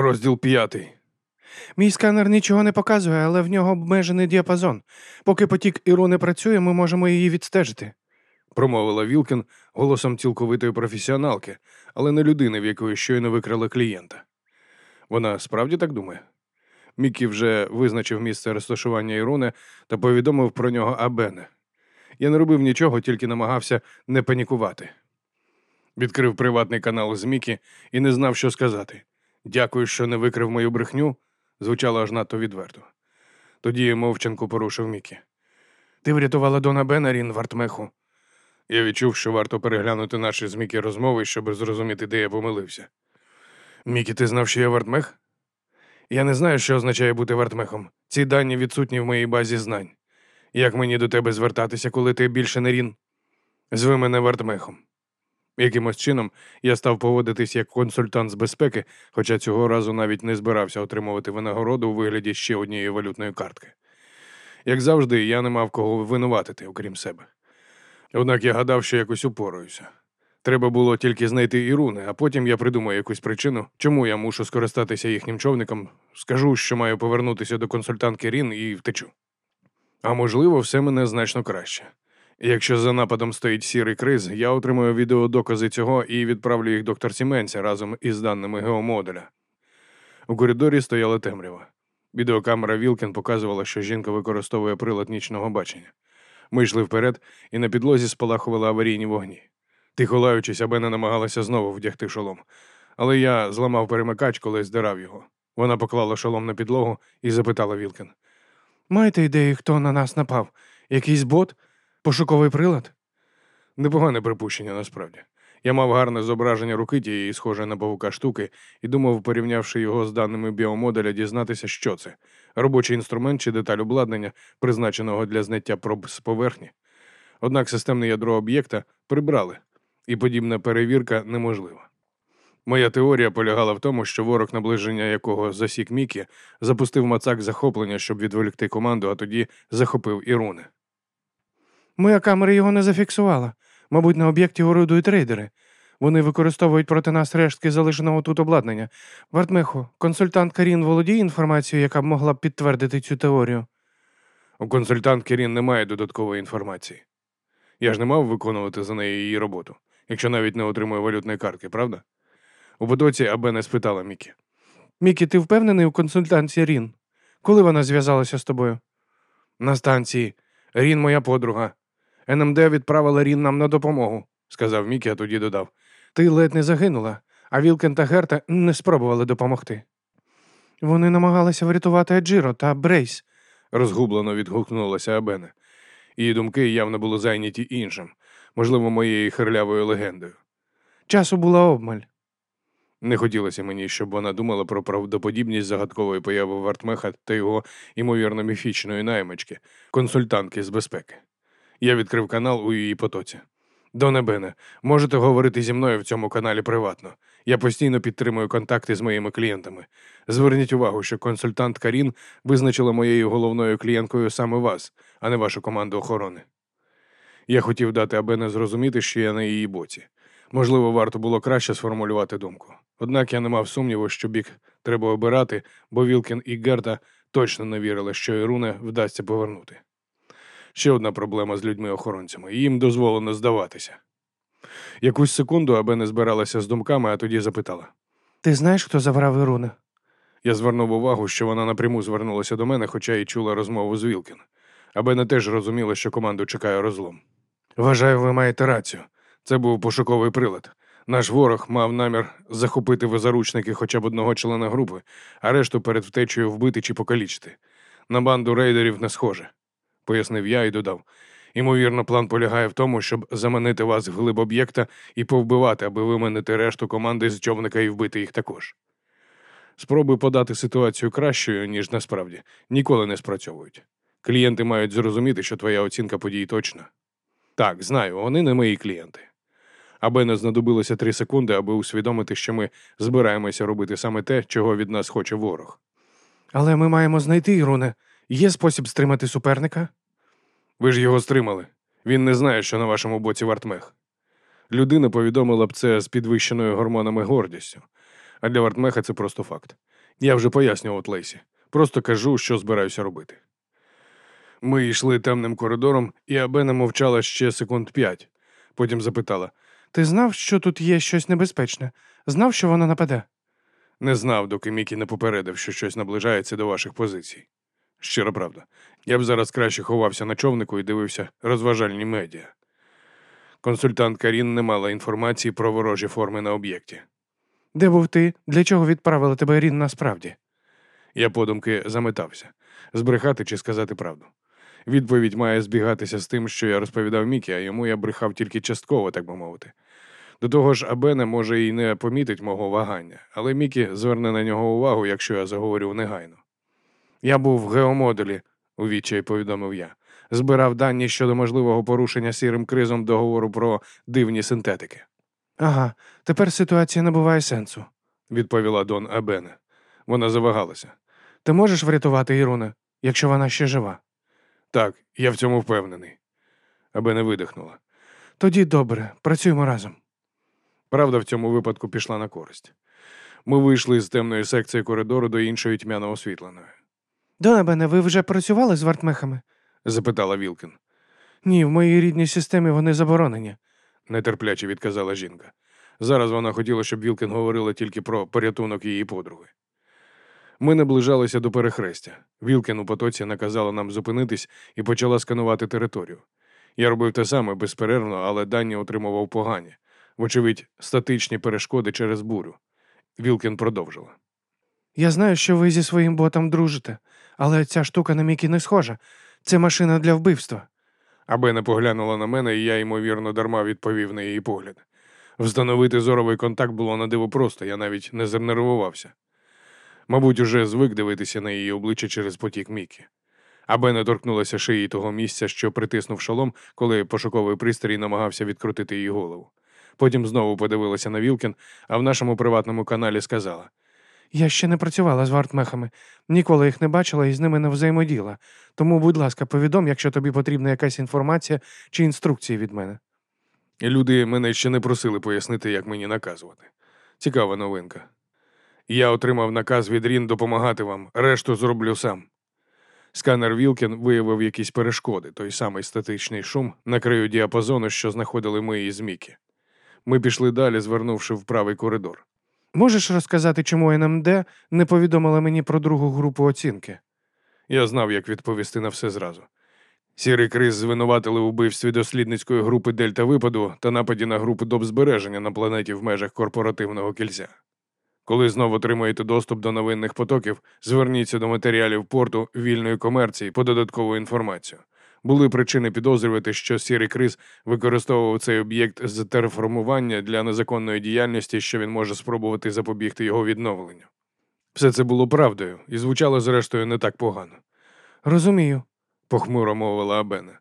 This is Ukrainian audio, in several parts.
Розділ п'ятий. Мій сканер нічого не показує, але в нього обмежений діапазон. Поки потік Іру не працює, ми можемо її відстежити. промовила Вілкін голосом цілковитої професіоналки, але не людини, в якої щойно викрали клієнта. Вона справді так думає? Мікі вже визначив місце розташування Іруни та повідомив про нього Абене. Я не робив нічого, тільки намагався не панікувати. Відкрив приватний канал з Мікі і не знав, що сказати. Дякую, що не викрив мою брехню, звучало аж надто відверто. Тоді мовчанку порушив Мікі. Ти врятувала Дона Бена, Рін Вартмеху. Я відчув, що варто переглянути наші з Мікі розмови, щоб зрозуміти, де я помилився. Мікі, ти знав, що я вартмех? Я не знаю, що означає бути вартмехом. Ці дані відсутні в моїй базі знань. Як мені до тебе звертатися, коли ти більше не рін? Зви мене вартмехом. Якимось чином я став поводитись як консультант з безпеки, хоча цього разу навіть не збирався отримувати винагороду у вигляді ще однієї валютної картки. Як завжди, я не мав кого винуватити, окрім себе. Однак я гадав, що якось упораюся. Треба було тільки знайти Іруни, а потім я придумаю якусь причину, чому я мушу скористатися їхнім човником, скажу, що маю повернутися до консультантки Рін і втечу. А можливо, все мене значно краще. Якщо за нападом стоїть сірий криз, я отримую відеодокази цього і відправлю їх докторці Менсі разом із даними геомодуля. У коридорі стояла темрява. Відеокамера Вілкін показувала, що жінка використовує прилад нічного бачення. Ми йшли вперед, і на підлозі спалахували аварійні вогні. Тихо лаючись, не намагалася знову вдягти шолом. Але я зламав перемикач, коли здирав його. Вона поклала шолом на підлогу і запитала Вілкін. Маєте ідеї, хто на нас напав? Якийсь бот? Пошуковий прилад? Непогане припущення, насправді. Я мав гарне зображення руки тієї, схоже на павука штуки, і думав, порівнявши його з даними біомоделя, дізнатися, що це робочий інструмент чи деталь обладнання, призначеного для зняття проб з поверхні. Однак системне ядро об'єкта прибрали, і подібна перевірка неможлива. Моя теорія полягала в тому, що ворог, наближення якого засік Мікі, запустив мацак захоплення, щоб відволікти команду, а тоді захопив Іруни. Моя камера його не зафіксувала. Мабуть, на об'єкті орудують рейдери. Вони використовують проти нас рештки залишеного тут обладнання. Вартмехо, консультант Карін володіє інформацією, яка б могла б підтвердити цю теорію. У консультантки Рін немає додаткової інформації. Я ж не мав виконувати за неї її роботу, якщо навіть не отримую валютної картки, правда? У потоці Абена спитала Мікі. Мікі, ти впевнений у консультантці Рін? Коли вона зв'язалася з тобою? На станції. Рін моя подруга. НМД відправила Рін нам на допомогу, сказав Мікі, а тоді додав. Ти ледь не загинула, а Вілкен та Герта не спробували допомогти. Вони намагалися врятувати Аджіро та Брейс, розгублено відгукнулася Абене. Її думки явно були зайняті іншим, можливо, моєю хирлявою легендою. Часу була обмаль. Не хотілося мені, щоб вона думала про правдоподібність загадкової появи Вартмеха та його ймовірно міфічної наймички, консультантки з безпеки. Я відкрив канал у її потоці. Доне Бене, можете говорити зі мною в цьому каналі приватно. Я постійно підтримую контакти з моїми клієнтами. Зверніть увагу, що консультант Карін визначила моєю головною клієнткою саме вас, а не вашу команду охорони. Я хотів дати Абене зрозуміти, що я на її боці. Можливо, варто було краще сформулювати думку. Однак я не мав сумніву, що бік треба обирати, бо Вілкін і Герта точно не вірили, що Іруне вдасться повернути. Ще одна проблема з людьми-охоронцями. Їм дозволено здаватися. Якусь секунду аби не збиралася з думками, а тоді запитала. Ти знаєш, хто забрав Іруна? Я звернув увагу, що вона напряму звернулася до мене, хоча й чула розмову з Вілкін. Аби не теж розуміла, що команду чекає розлом. Вважаю, ви маєте рацію. Це був пошуковий прилад. Наш ворог мав намір захопити в заручники хоча б одного члена групи, а решту перед втечею вбити чи покалічити. На банду рейдерів не схоже пояснив я і додав. Ймовірно, план полягає в тому, щоб заманити вас в глиб об'єкта і повбивати, аби виманити решту команди з човника і вбити їх також. Спроби подати ситуацію кращою, ніж насправді, ніколи не спрацьовують. Клієнти мають зрозуміти, що твоя оцінка подій точна. Так, знаю, вони не мої клієнти. Аби не знадобилося три секунди, аби усвідомити, що ми збираємося робити саме те, чого від нас хоче ворог. Але ми маємо знайти Іруне. Є спосіб стримати суперника? Ви ж його стримали. Він не знає, що на вашому боці вартмех. Людина повідомила б це з підвищеною гормонами гордістю. А для Вартмеха це просто факт. Я вже пояснював Лейсі. Просто кажу, що збираюся робити. Ми йшли темним коридором, і Абена мовчала ще секунд п'ять. Потім запитала: Ти знав, що тут є щось небезпечне? Знав, що вона нападе? не знав, доки Мікі не попередив, що щось наближається до ваших позицій. Щира правда. Я б зараз краще ховався на човнику і дивився розважальні медіа. Консультант Карін не мала інформації про ворожі форми на об'єкті. Де був ти? Для чого відправила тебе Рін насправді? Я подумки заметався збрехати чи сказати правду. Відповідь має збігатися з тим, що я розповідав Мікі, а йому я брехав тільки частково, так би мовити. До того ж, Абене може і не помітить мого вагання, але Мікі зверне на нього увагу, якщо я заговорю негайно. Я був в геомодулі, у відчай повідомив я. Збирав дані щодо можливого порушення сірим кризом договору про дивні синтетики, Ага, тепер ситуація набуває сенсу. відповіла Дон Абене. Вона завагалася. Ти можеш врятувати Іруна, якщо вона ще жива? Так, я в цьому впевнений. Абене видихнула. Тоді добре, працюємо разом. Правда в цьому випадку пішла на користь. Ми вийшли з темної секції коридору до іншої тьмяно освітленої, Донабене, ви вже працювали з вартмехами? запитала Вілкін. Ні, в моїй рідній системі вони заборонені. нетерпляче відказала жінка. Зараз вона хотіла, щоб Вілкін говорила тільки про порятунок її подруги. Ми наближалися до перехрестя. Вілкін у потоці наказала нам зупинитись і почала сканувати територію. Я робив те саме безперервно, але дані отримував погані. Вочевидь, статичні перешкоди через бурю. Вілкін продовжила. Я знаю, що ви зі своїм ботом дружите, але ця штука на Мікі не схожа. Це машина для вбивства. Аби не поглянула на мене, і я, ймовірно, дарма відповів на її погляд. Встановити зоровий контакт було на диво просто, я навіть не занервувався. Мабуть, уже звик дивитися на її обличчя через потік Мікі. Аби не торкнулася шиї того місця, що притиснув шолом, коли пошуковий пристрій намагався відкрутити її голову. Потім знову подивилася на Вілкін, а в нашому приватному каналі сказала: Я ще не працювала з вартмехами, ніколи їх не бачила і з ними не взаємоділа. Тому, будь ласка, повідом, якщо тобі потрібна якась інформація чи інструкції від мене. Люди мене ще не просили пояснити, як мені наказувати. Цікава новинка. Я отримав наказ від Рін допомагати вам, решту зроблю сам. Сканер Вілкін виявив якісь перешкоди, той самий статичний шум на краю діапазону, що знаходили ми із Мікі. Ми пішли далі, звернувши в правий коридор. Можеш розказати, чому НМД не повідомила мені про другу групу оцінки? Я знав, як відповісти на все зразу. Сірий криз звинуватили у вбивстві дослідницької групи Дельта Випаду та нападі на групу добзбереження на планеті в межах корпоративного кільця. Коли знову отримаєте доступ до новинних потоків, зверніться до матеріалів порту вільної комерції по додаткову інформацію. Були причини підозрювати, що сірий криз використовував цей об'єкт з терформування для незаконної діяльності, що він може спробувати запобігти його відновленню. Все це було правдою і звучало, зрештою, не так погано, Розумію. похмуро мовила Абена.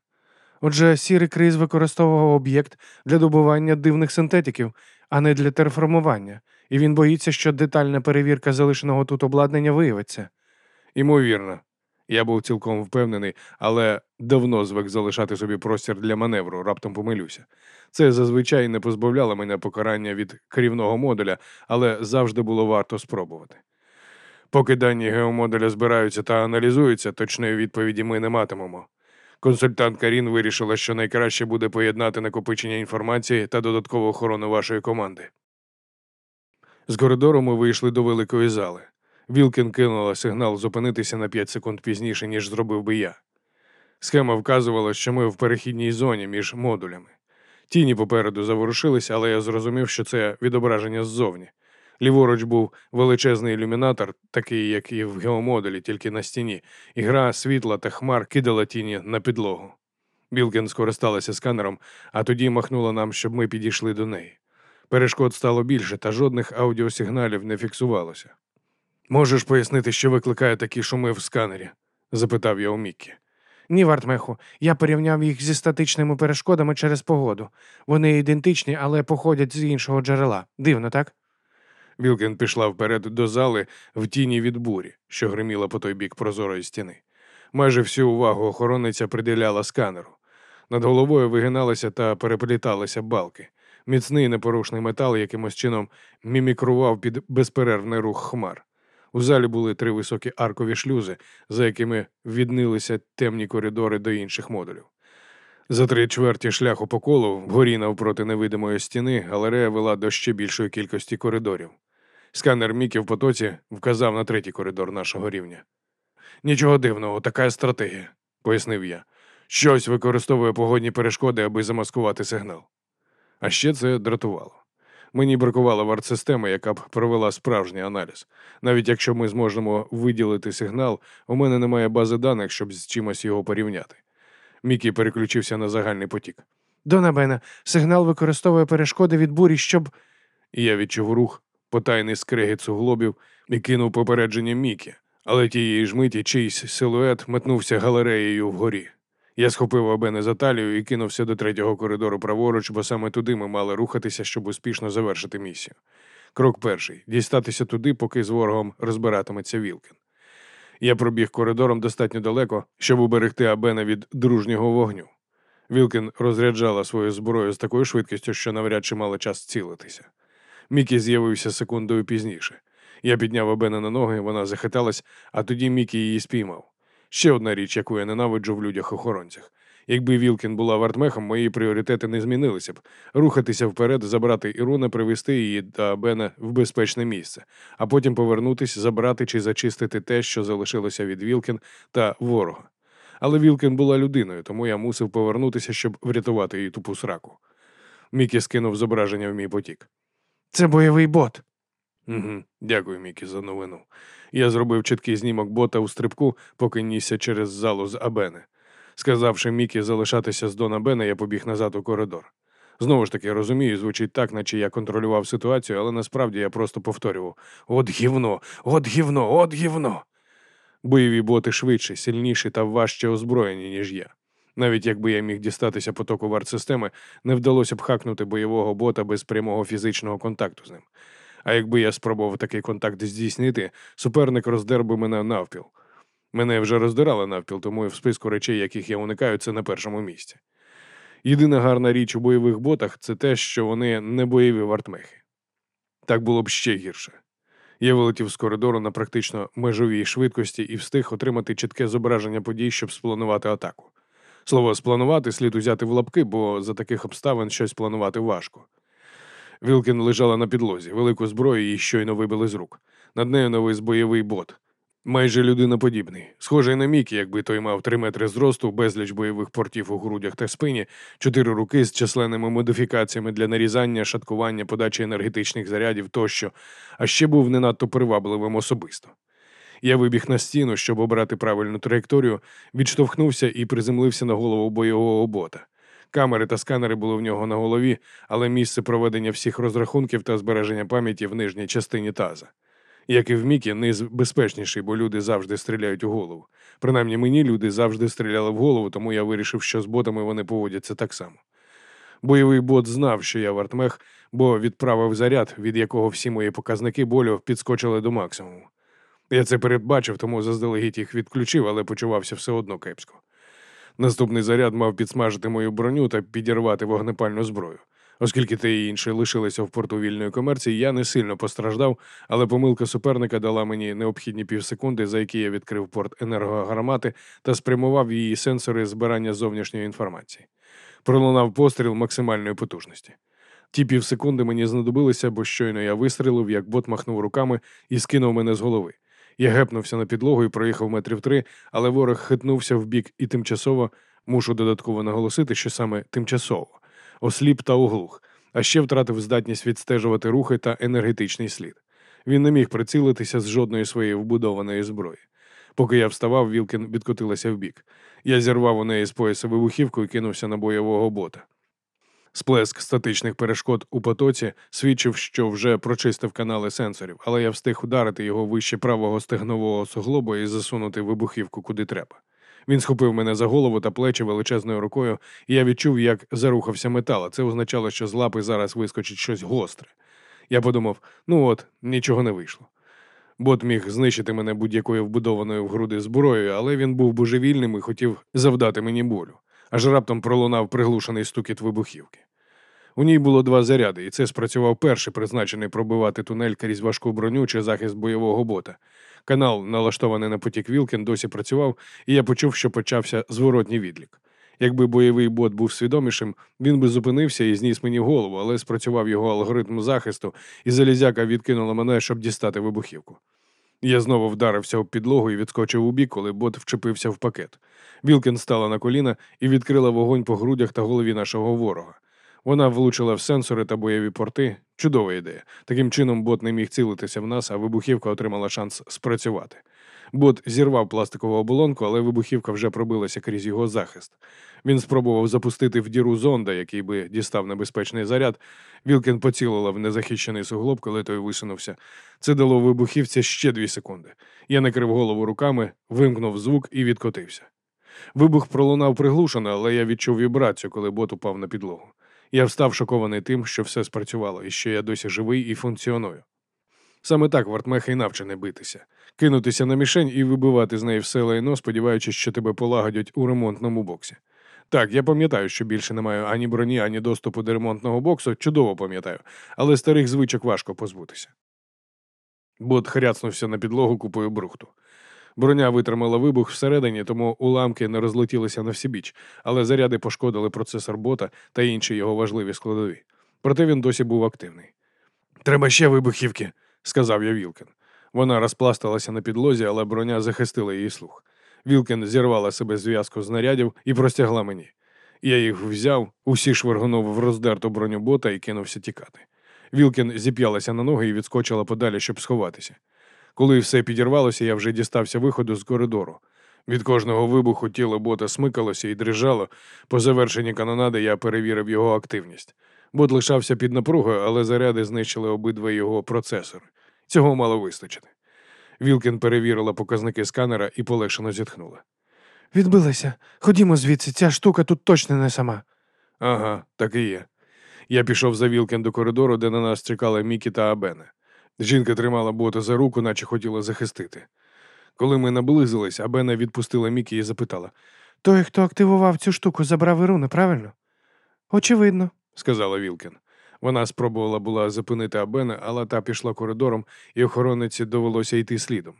Отже, сірий криз використовував об'єкт для добування дивних синтетиків, а не для терформування, і він боїться, що детальна перевірка залишеного тут обладнання виявиться. Ймовірно, я був цілком впевнений, але давно звик залишати собі простір для маневру, раптом помилюся. Це зазвичай не позбавляло мене покарання від керівного модуля, але завжди було варто спробувати. Поки дані геомодуля збираються та аналізуються, точної відповіді ми не матимемо. Консультант Карін вирішила, що найкраще буде поєднати накопичення інформації та додаткову охорону вашої команди. З коридору ми вийшли до великої зали. Вілкін кинула сигнал зупинитися на 5 секунд пізніше, ніж зробив би я. Схема вказувала, що ми в перехідній зоні між модулями. Тіні попереду заворушились, але я зрозумів, що це відображення ззовні. Ліворуч був величезний ілюмінатор, такий, як і в геомодулі, тільки на стіні, і гра світла та хмар кидала тіні на підлогу. Білкін скористалася сканером, а тоді махнула нам, щоб ми підійшли до неї. Перешкод стало більше, та жодних аудіосигналів не фіксувалося. Можеш пояснити, що викликає такі шуми в сканері? запитав я у Міккі. Ні, Вартмеху, я порівняв їх зі статичними перешкодами через погоду. Вони ідентичні, але походять з іншого джерела. Дивно, так? Вілкін пішла вперед до зали в тіні від бурі, що гриміла по той бік прозорої стіни. Майже всю увагу охоронниця приділяла сканеру. Над головою вигиналися та перепліталися балки. Міцний непорушний метал якимось чином мімікрував під безперервний рух хмар. У залі були три високі аркові шлюзи, за якими віднилися темні коридори до інших модулів. За три чверті шляху по колу, вгорі навпроти невидимої стіни, галерея вела до ще більшої кількості коридорів. Сканер Мікі в потоці вказав на третій коридор нашого рівня. Нічого дивного, така стратегія, пояснив я. Щось використовує погодні перешкоди, аби замаскувати сигнал. А ще це дратувало. Мені бракувало варт-системи, яка б провела справжній аналіз. Навіть якщо ми зможемо виділити сигнал, у мене немає бази даних, щоб з чимось його порівняти. Мікі переключився на загальний потік. Дона Бена, сигнал використовує перешкоди від бурі, щоб. Я відчув рух, потайний скрегіт суглобів і кинув попередження Мікі, але тієї ж миті чийсь силует метнувся галереєю вгорі. Я схопив Абене за талію і кинувся до третього коридору праворуч, бо саме туди ми мали рухатися, щоб успішно завершити місію. Крок перший дістатися туди, поки з ворогом розбиратиметься Вілкін. Я пробіг коридором достатньо далеко, щоб уберегти Абена від дружнього вогню. Вілкін розряджала свою зброю з такою швидкістю, що навряд чи мала час цілитися. Мікі з'явився секундою пізніше. Я підняв Абена на ноги, вона захиталась, а тоді Мікі її спіймав. Ще одна річ, яку я ненавиджу в людях-охоронцях. Якби Вілкін була вартмехом, мої пріоритети не змінилися б. Рухатися вперед, забрати Іруна, привести її та Бена в безпечне місце, а потім повернутися, забрати чи зачистити те, що залишилося від Вілкін та ворога. Але Вілкін була людиною, тому я мусив повернутися, щоб врятувати її тупу сраку. Мікі скинув зображення в мій потік. Це бойовий бот. Угу. Дякую, Мікі, за новину. Я зробив чіткий знімок бота у стрибку, поки нісся через залу з Абени. Сказавши Мікі залишатися з Дона Бена, я побіг назад у коридор. Знову ж таки, розумію, звучить так, наче я контролював ситуацію, але насправді я просто повторював: от гівно, от гівно, от гівно. Бойові боти швидші, сильніші та важче озброєні, ніж я. Навіть якби я міг дістатися потоку варт-системи, не вдалося б хакнути бойового бота без прямого фізичного контакту з ним. А якби я спробував такий контакт здійснити, суперник роздер би мене навпіл. Мене вже роздирали навпіл, тому в списку речей, яких я уникаю, це на першому місці. Єдина гарна річ у бойових ботах це те, що вони не бойові вартмехи. Так було б ще гірше. Я вилетів з коридору на практично межовій швидкості і встиг отримати чітке зображення подій, щоб спланувати атаку. Слово спланувати слід узяти в лапки, бо за таких обставин щось планувати важко. Вілкін лежала на підлозі, велику зброю їй щойно вибили з рук. Над нею новий бойовий бот. Майже людиноподібний, схожий на Мікі, якби той мав три метри зросту, безліч бойових портів у грудях та спині, чотири руки з численними модифікаціями для нарізання, шаткування, подачі енергетичних зарядів тощо, а ще був не надто привабливим особисто. Я вибіг на стіну, щоб обрати правильну траєкторію, відштовхнувся і приземлився на голову бойового бота. Камери та сканери були в нього на голові, але місце проведення всіх розрахунків та збереження пам'яті в нижній частині таза. Як і в Мікі, низ безпечніший, бо люди завжди стріляють у голову. Принаймні мені люди завжди стріляли в голову, тому я вирішив, що з ботами вони поводяться так само. Бойовий бот знав, що я вартмех, бо відправив заряд, від якого всі мої показники болю підскочили до максимуму. Я це передбачив, тому заздалегідь їх відключив, але почувався все одно кепсько. Наступний заряд мав підсмажити мою броню та підірвати вогнепальну зброю. Оскільки те і інше лишилися в порту вільної комерції, я не сильно постраждав, але помилка суперника дала мені необхідні півсекунди, за які я відкрив порт енергогармати та спрямував її сенсори збирання зовнішньої інформації. Пролунав постріл максимальної потужності. Ті півсекунди мені знадобилися, бо щойно я вистрілив, як бот махнув руками і скинув мене з голови. Я гепнувся на підлогу і проїхав метрів три, але ворог хитнувся в бік і тимчасово мушу додатково наголосити, що саме тимчасово осліп та оглух, а ще втратив здатність відстежувати рухи та енергетичний слід. Він не міг прицілитися з жодної своєї вбудованої зброї. Поки я вставав, Вілкін відкотилася вбік. Я зірвав у неї з пояса вибухівку і кинувся на бойового бота. Сплеск статичних перешкод у потоці свідчив, що вже прочистив канали сенсорів, але я встиг ударити його вище правого стегнового суглобу і засунути вибухівку куди треба. Він схопив мене за голову та плечі величезною рукою, і я відчув, як зарухався метал. Це означало, що з лапи зараз вискочить щось гостре. Я подумав: ну от, нічого не вийшло. Бот міг знищити мене будь-якою вбудованою в груди зброєю, але він був божевільним і хотів завдати мені болю. Аж раптом пролунав приглушений стукіт вибухівки. У ній було два заряди, і це спрацював перший, призначений пробивати тунель крізь важку броню чи захист бойового бота. Канал, налаштований на потік Вілкен, досі працював, і я почув, що почався зворотній відлік. Якби бойовий бот був свідомішим, він би зупинився і зніс мені голову, але спрацював його алгоритм захисту, і залізяка відкинула мене, щоб дістати вибухівку. Я знову вдарився об підлогу і відскочив у бік, коли бот вчепився в пакет. Вілкін стала на коліна і відкрила вогонь по грудях та голові нашого ворога. Вона влучила в сенсори та бойові порти. Чудова ідея. Таким чином бот не міг цілитися в нас, а вибухівка отримала шанс спрацювати. Бот зірвав пластикову оболонку, але вибухівка вже пробилася крізь його захист. Він спробував запустити в діру зонда, який би дістав небезпечний заряд. Вілкін поцілила в незахищений суглоб, коли той висунувся. Це дало вибухівці ще дві секунди. Я накрив голову руками, вимкнув звук і відкотився. Вибух пролунав приглушено, але я відчув вібрацію, коли бот упав на підлогу. Я встав шокований тим, що все спрацювало і що я досі живий і функціоную. Саме так вартмеха й навчений битися, кинутися на мішень і вибивати з неї все лайно, сподіваючись, що тебе полагодять у ремонтному боксі. Так, я пам'ятаю, що більше не маю ані броні, ані доступу до ремонтного боксу, чудово пам'ятаю, але старих звичок важко позбутися. Бот хряцнувся на підлогу купою брухту. Броня витримала вибух всередині, тому уламки не розлетілися на всібіч, але заряди пошкодили процесор бота та інші його важливі складові. Проте він досі був активний. Треба ще вибухівки, сказав я Вілкен. Вона розпласталася на підлозі, але броня захистила її слух. Вілкен зірвала себе зв'язку знарядів і простягла мені. Я їх взяв, усі швиргнув в роздерту броню бота і кинувся тікати. Вілкен зіп'ялася на ноги і відскочила подалі, щоб сховатися. Коли все підірвалося, я вже дістався виходу з коридору. Від кожного вибуху тіло бота смикалося і дрижало. По завершенні канонади я перевірив його активність. Бот лишався під напругою, але заряди знищили обидва його процесори. Цього мало вистачити. Вілкін перевірила показники сканера і полегшено зітхнула. Відбилася. Ходімо звідси, ця штука тут точно не сама. Ага, так і є. Я пішов за Вілкен до коридору, де на нас чекали Мікі та Абене. Жінка тримала бота за руку, наче хотіла захистити. Коли ми наблизились, Абена відпустила Мікі і запитала, Той, хто активував цю штуку, забрав Іруни, правильно? Очевидно. сказала Вілкен. Вона спробувала була зупинити Абена, але та пішла коридором, і охоронниці довелося йти слідом.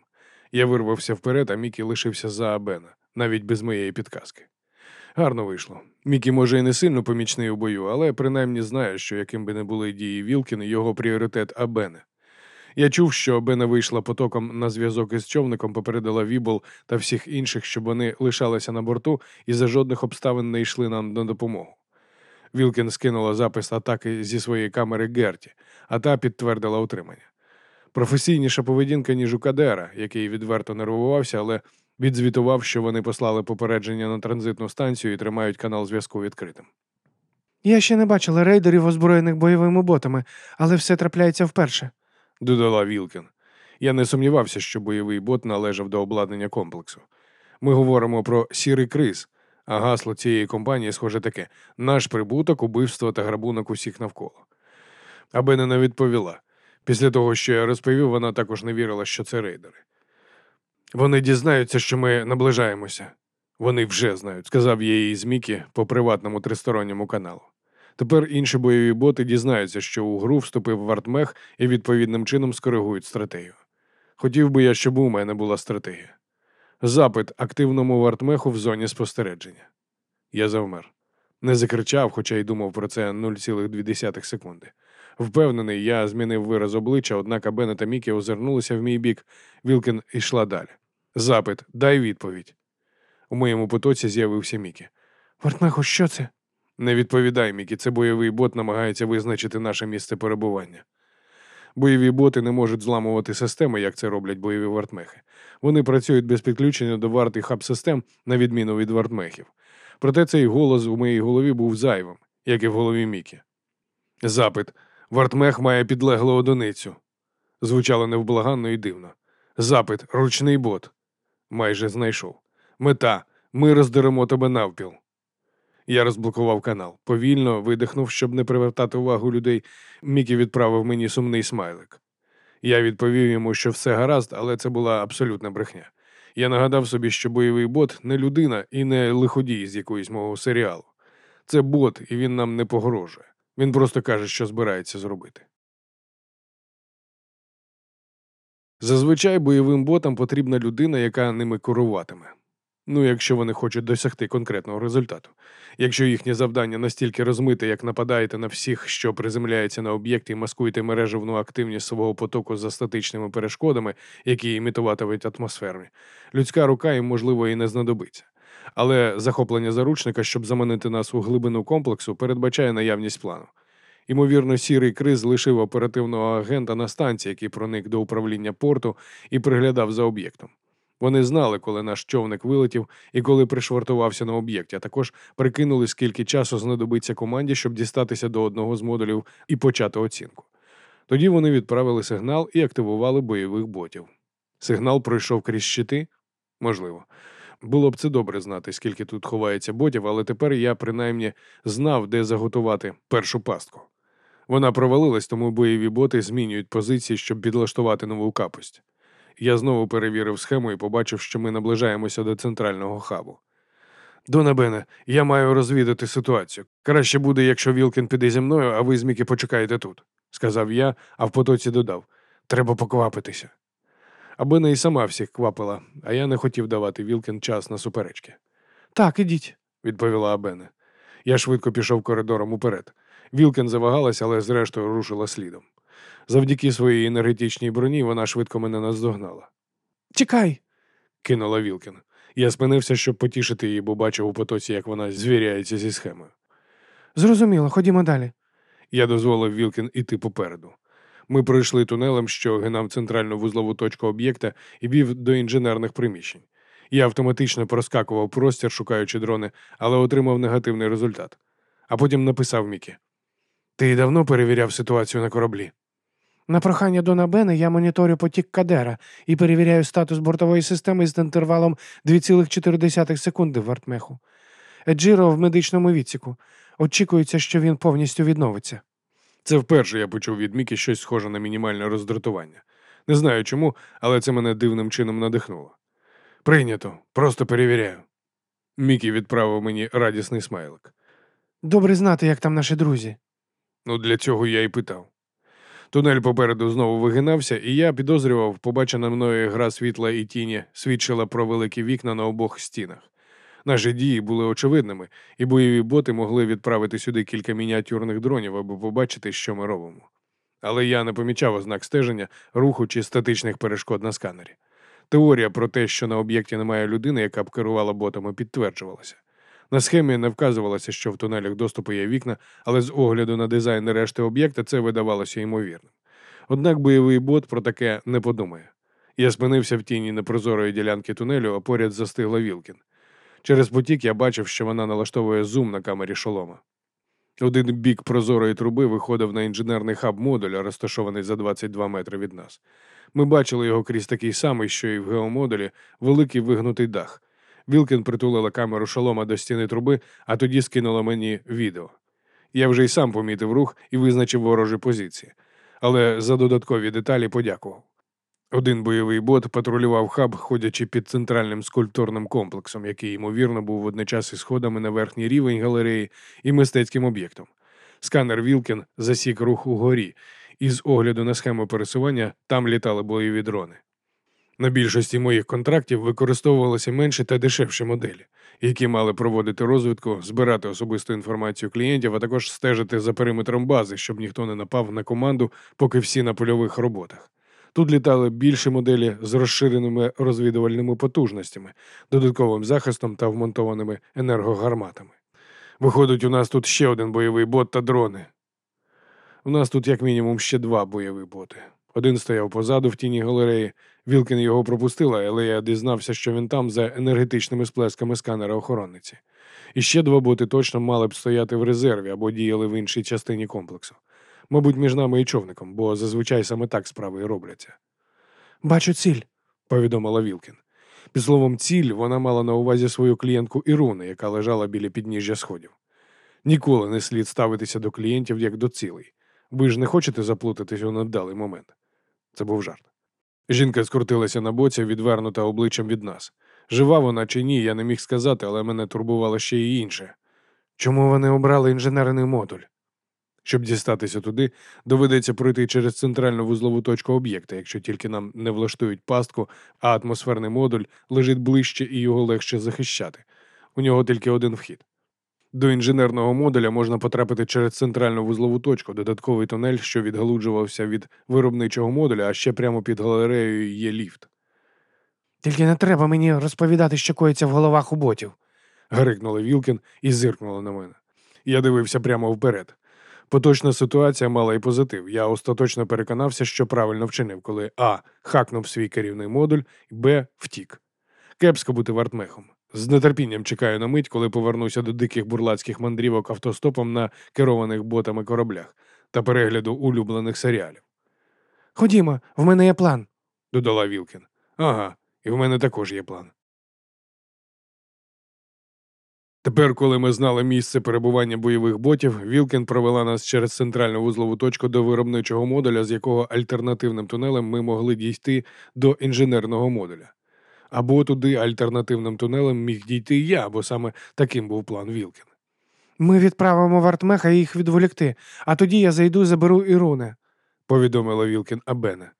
Я вирвався вперед, а Мікі лишився за Абена, навіть без моєї підказки. Гарно вийшло. Мікі, може, і не сильно помічний у бою, але принаймні знає, що яким би не були дії Вілкін, його пріоритет Абене. Я чув, що Абена вийшла потоком на зв'язок із човником, попередила Вібол та всіх інших, щоб вони лишалися на борту і за жодних обставин не йшли нам на допомогу. Вілкін скинула запис атаки зі своєї камери Герті, а та підтвердила утримання. Професійніша поведінка, ніж у Кадера, який відверто нервувався, але відзвітував, що вони послали попередження на транзитну станцію і тримають канал зв'язку відкритим. Я ще не бачила рейдерів, озброєних бойовими ботами, але все трапляється вперше. Додала Вілкін. Я не сумнівався, що бойовий бот належав до обладнання комплексу. Ми говоримо про сірий криз, а гасло цієї компанії, схоже таке: наш прибуток, убивство та грабунок усіх навколо. Аби не відповіла. Після того, що я розповів, вона також не вірила, що це рейдери. Вони дізнаються, що ми наближаємося. Вони вже знають, сказав я їй з по приватному тристоронньому каналу. Тепер інші бойові боти дізнаються, що у гру вступив вартмех і відповідним чином скоригують стратегію. Хотів би я, щоб у мене була стратегія. Запит активному вартмеху в зоні спостереження. Я завмер. Не закричав, хоча й думав про це 0,2 секунди. Впевнений, я змінив вираз обличчя, однак Абена та Мікі озирнулися в мій бік. Вілкін йшла далі. Запит, дай відповідь. У моєму потоці з'явився Мікі. Вартмеху, що це? Не відповідай, Мікі, це бойовий бот намагається визначити наше місце перебування. Бойові боти не можуть зламувати системи, як це роблять бойові вартмехи. Вони працюють без підключення до варт хаб-систем, на відміну від вартмехів. Проте цей голос у моїй голові був зайвим, як і в голові Мікі. Запит. Вартмех має підлеглу одиницю. Звучало невблаганно і дивно. Запит, ручний бот. Майже знайшов. Мета. Ми роздеремо тебе навпіл. Я розблокував канал. Повільно видихнув, щоб не привертати увагу людей. Мікі відправив мені сумний смайлик. Я відповів йому, що все гаразд, але це була абсолютна брехня. Я нагадав собі, що бойовий бот не людина і не лиходій з якоїсь мого серіалу. Це бот, і він нам не погрожує. Він просто каже, що збирається зробити. Зазвичай бойовим ботам потрібна людина, яка ними керуватиме. Ну, якщо вони хочуть досягти конкретного результату. Якщо їхнє завдання настільки розмите, як нападаєте на всіх, що приземляється на об'єкт і маскуєте мережевну активність свого потоку за статичними перешкодами, які імітуватимуть атмосферні, людська рука їм, можливо, і не знадобиться. Але захоплення заручника, щоб заманити нас у глибину комплексу, передбачає наявність плану. Ймовірно, сірий криз лишив оперативного агента на станції, який проник до управління порту і приглядав за об'єктом. Вони знали, коли наш човник вилетів і коли пришвартувався на об'єкті, а також прикинули, скільки часу знадобиться команді, щоб дістатися до одного з модулів і почати оцінку. Тоді вони відправили сигнал і активували бойових ботів. Сигнал пройшов крізь щити? Можливо. Було б це добре знати, скільки тут ховається ботів, але тепер я принаймні знав, де заготувати першу пастку. Вона провалилась, тому бойові боти змінюють позиції, щоб підлаштувати нову капость. Я знову перевірив схему і побачив, що ми наближаємося до центрального хабу. Дона Бене, я маю розвідати ситуацію. Краще буде, якщо Вілкін піде зі мною, а ви з Мікі почекаєте тут, сказав я, а в потоці додав треба поквапитися. А Бена і сама всіх квапила, а я не хотів давати Вілкін час на суперечки. Так, ідіть. відповіла Абене. Я швидко пішов коридором уперед. Вілкен завагалась, але зрештою рушила слідом. Завдяки своїй енергетичній броні вона швидко мене наздогнала. Чекай. Кинула Вілкен. Я спинився, щоб потішити її, бо бачив у потоці, як вона звіряється зі схемою. Зрозуміло, ходімо далі. Я дозволив Вілкін іти попереду. Ми пройшли тунелем, що гинав центральну вузлову точку об'єкта і вів до інженерних приміщень. Я автоматично проскакував простір, шукаючи дрони, але отримав негативний результат. А потім написав Мікі. Ти давно перевіряв ситуацію на кораблі? На прохання Дона Бена я моніторю потік Кадера і перевіряю статус бортової системи з інтервалом 2,4 секунди в Вартмеху. Еджіро в медичному відсіку. Очікується, що він повністю відновиться. Це вперше я почув від Мікі щось схоже на мінімальне роздратування. Не знаю чому, але це мене дивним чином надихнуло. Прийнято, просто перевіряю. Мікі відправив мені радісний смайлик. Добре знати, як там наші друзі. Ну, для цього я і питав. Тунель попереду знову вигинався, і я підозрював, побачена мною гра світла і тіні свідчила про великі вікна на обох стінах. Наші дії були очевидними, і бойові боти могли відправити сюди кілька мініатюрних дронів, аби побачити, що ми робимо. Але я не помічав ознак стеження, руху чи статичних перешкод на сканері. Теорія про те, що на об'єкті немає людини, яка б керувала ботами, підтверджувалася. На схемі не вказувалося, що в тунелях доступу є вікна, але з огляду на дизайн решти об'єкта це видавалося ймовірним. Однак бойовий бот про таке не подумає. Я спинився в тіні непрозорої ділянки тунелю, а поряд застигла Вілкін. Через потік я бачив, що вона налаштовує зум на камері шолома. Один бік прозорої труби виходив на інженерний хаб модуля, розташований за 22 метри від нас. Ми бачили його крізь такий самий, що і в геомодулі, великий вигнутий дах. Вілкін притулила камеру шолома до стіни труби, а тоді скинула мені відео. Я вже й сам помітив рух і визначив ворожі позиції, але за додаткові деталі подякував. Один бойовий бот патрулював хаб, ходячи під центральним скульптурним комплексом, який, ймовірно, був водночас із сходами на верхній рівень галереї і мистецьким об'єктом. Сканер Вілкін засік рух угорі, і з огляду на схему пересування там літали бойові дрони. На більшості моїх контрактів використовувалися менші та дешевші моделі, які мали проводити розвідку, збирати особисту інформацію клієнтів, а також стежити за периметром бази, щоб ніхто не напав на команду, поки всі на польових роботах. Тут літали більші моделі з розширеними розвідувальними потужностями, додатковим захистом та вмонтованими енергогарматами. Виходить, у нас тут ще один бойовий бот та дрони. У нас тут, як мінімум, ще два бойові боти. Один стояв позаду в тіні галереї. Вілкін його пропустила, але я дізнався, що він там за енергетичними сплесками сканера охоронниці. І ще два боти точно мали б стояти в резерві або діяли в іншій частині комплексу. Мабуть, між нами і човником, бо зазвичай саме так справи і робляться. Бачу ціль. повідомила Вілкін. Під словом ціль вона мала на увазі свою клієнтку Іруну, яка лежала біля підніжжя сходів. Ніколи не слід ставитися до клієнтів як до цілей. Ви ж не хочете заплутатись у невдалий момент. Це був жарт. Жінка скрутилася на боці, відвернута обличчям від нас. Жива вона чи ні, я не міг сказати, але мене турбувало ще й інше. Чому вони обрали інженерний модуль? Щоб дістатися туди, доведеться пройти через центральну вузлову точку об'єкта, якщо тільки нам не влаштують пастку, а атмосферний модуль лежить ближче і його легше захищати. У нього тільки один вхід. До інженерного модуля можна потрапити через центральну вузлову точку, додатковий тунель, що відгалуджувався від виробничого модуля, а ще прямо під галереєю є ліфт. Тільки не треба мені розповідати, що коїться в головах у ботів. Гарикнула Вілкін і зиркнула на мене. Я дивився прямо вперед. Поточна ситуація мала і позитив. Я остаточно переконався, що правильно вчинив, коли А. Хакнув свій керівний модуль, Б. Втік. Кепсько бути вартмехом. З нетерпінням чекаю на мить, коли повернуся до диких бурлацьких мандрівок автостопом на керованих ботами кораблях та перегляду улюблених серіалів, Ходімо, в мене є план. додала Вілкін. Ага, і в мене також є план. Тепер, коли ми знали місце перебування бойових ботів, Вілкін провела нас через центральну вузлову точку до виробничого модуля, з якого альтернативним тунелем ми могли дійти до інженерного модуля. Або туди альтернативним тунелем міг дійти я, бо саме таким був план Вілкін. Ми відправимо вартмеха їх відволікти, а тоді я зайду і заберу Іруне. повідомила Вілкін Абене.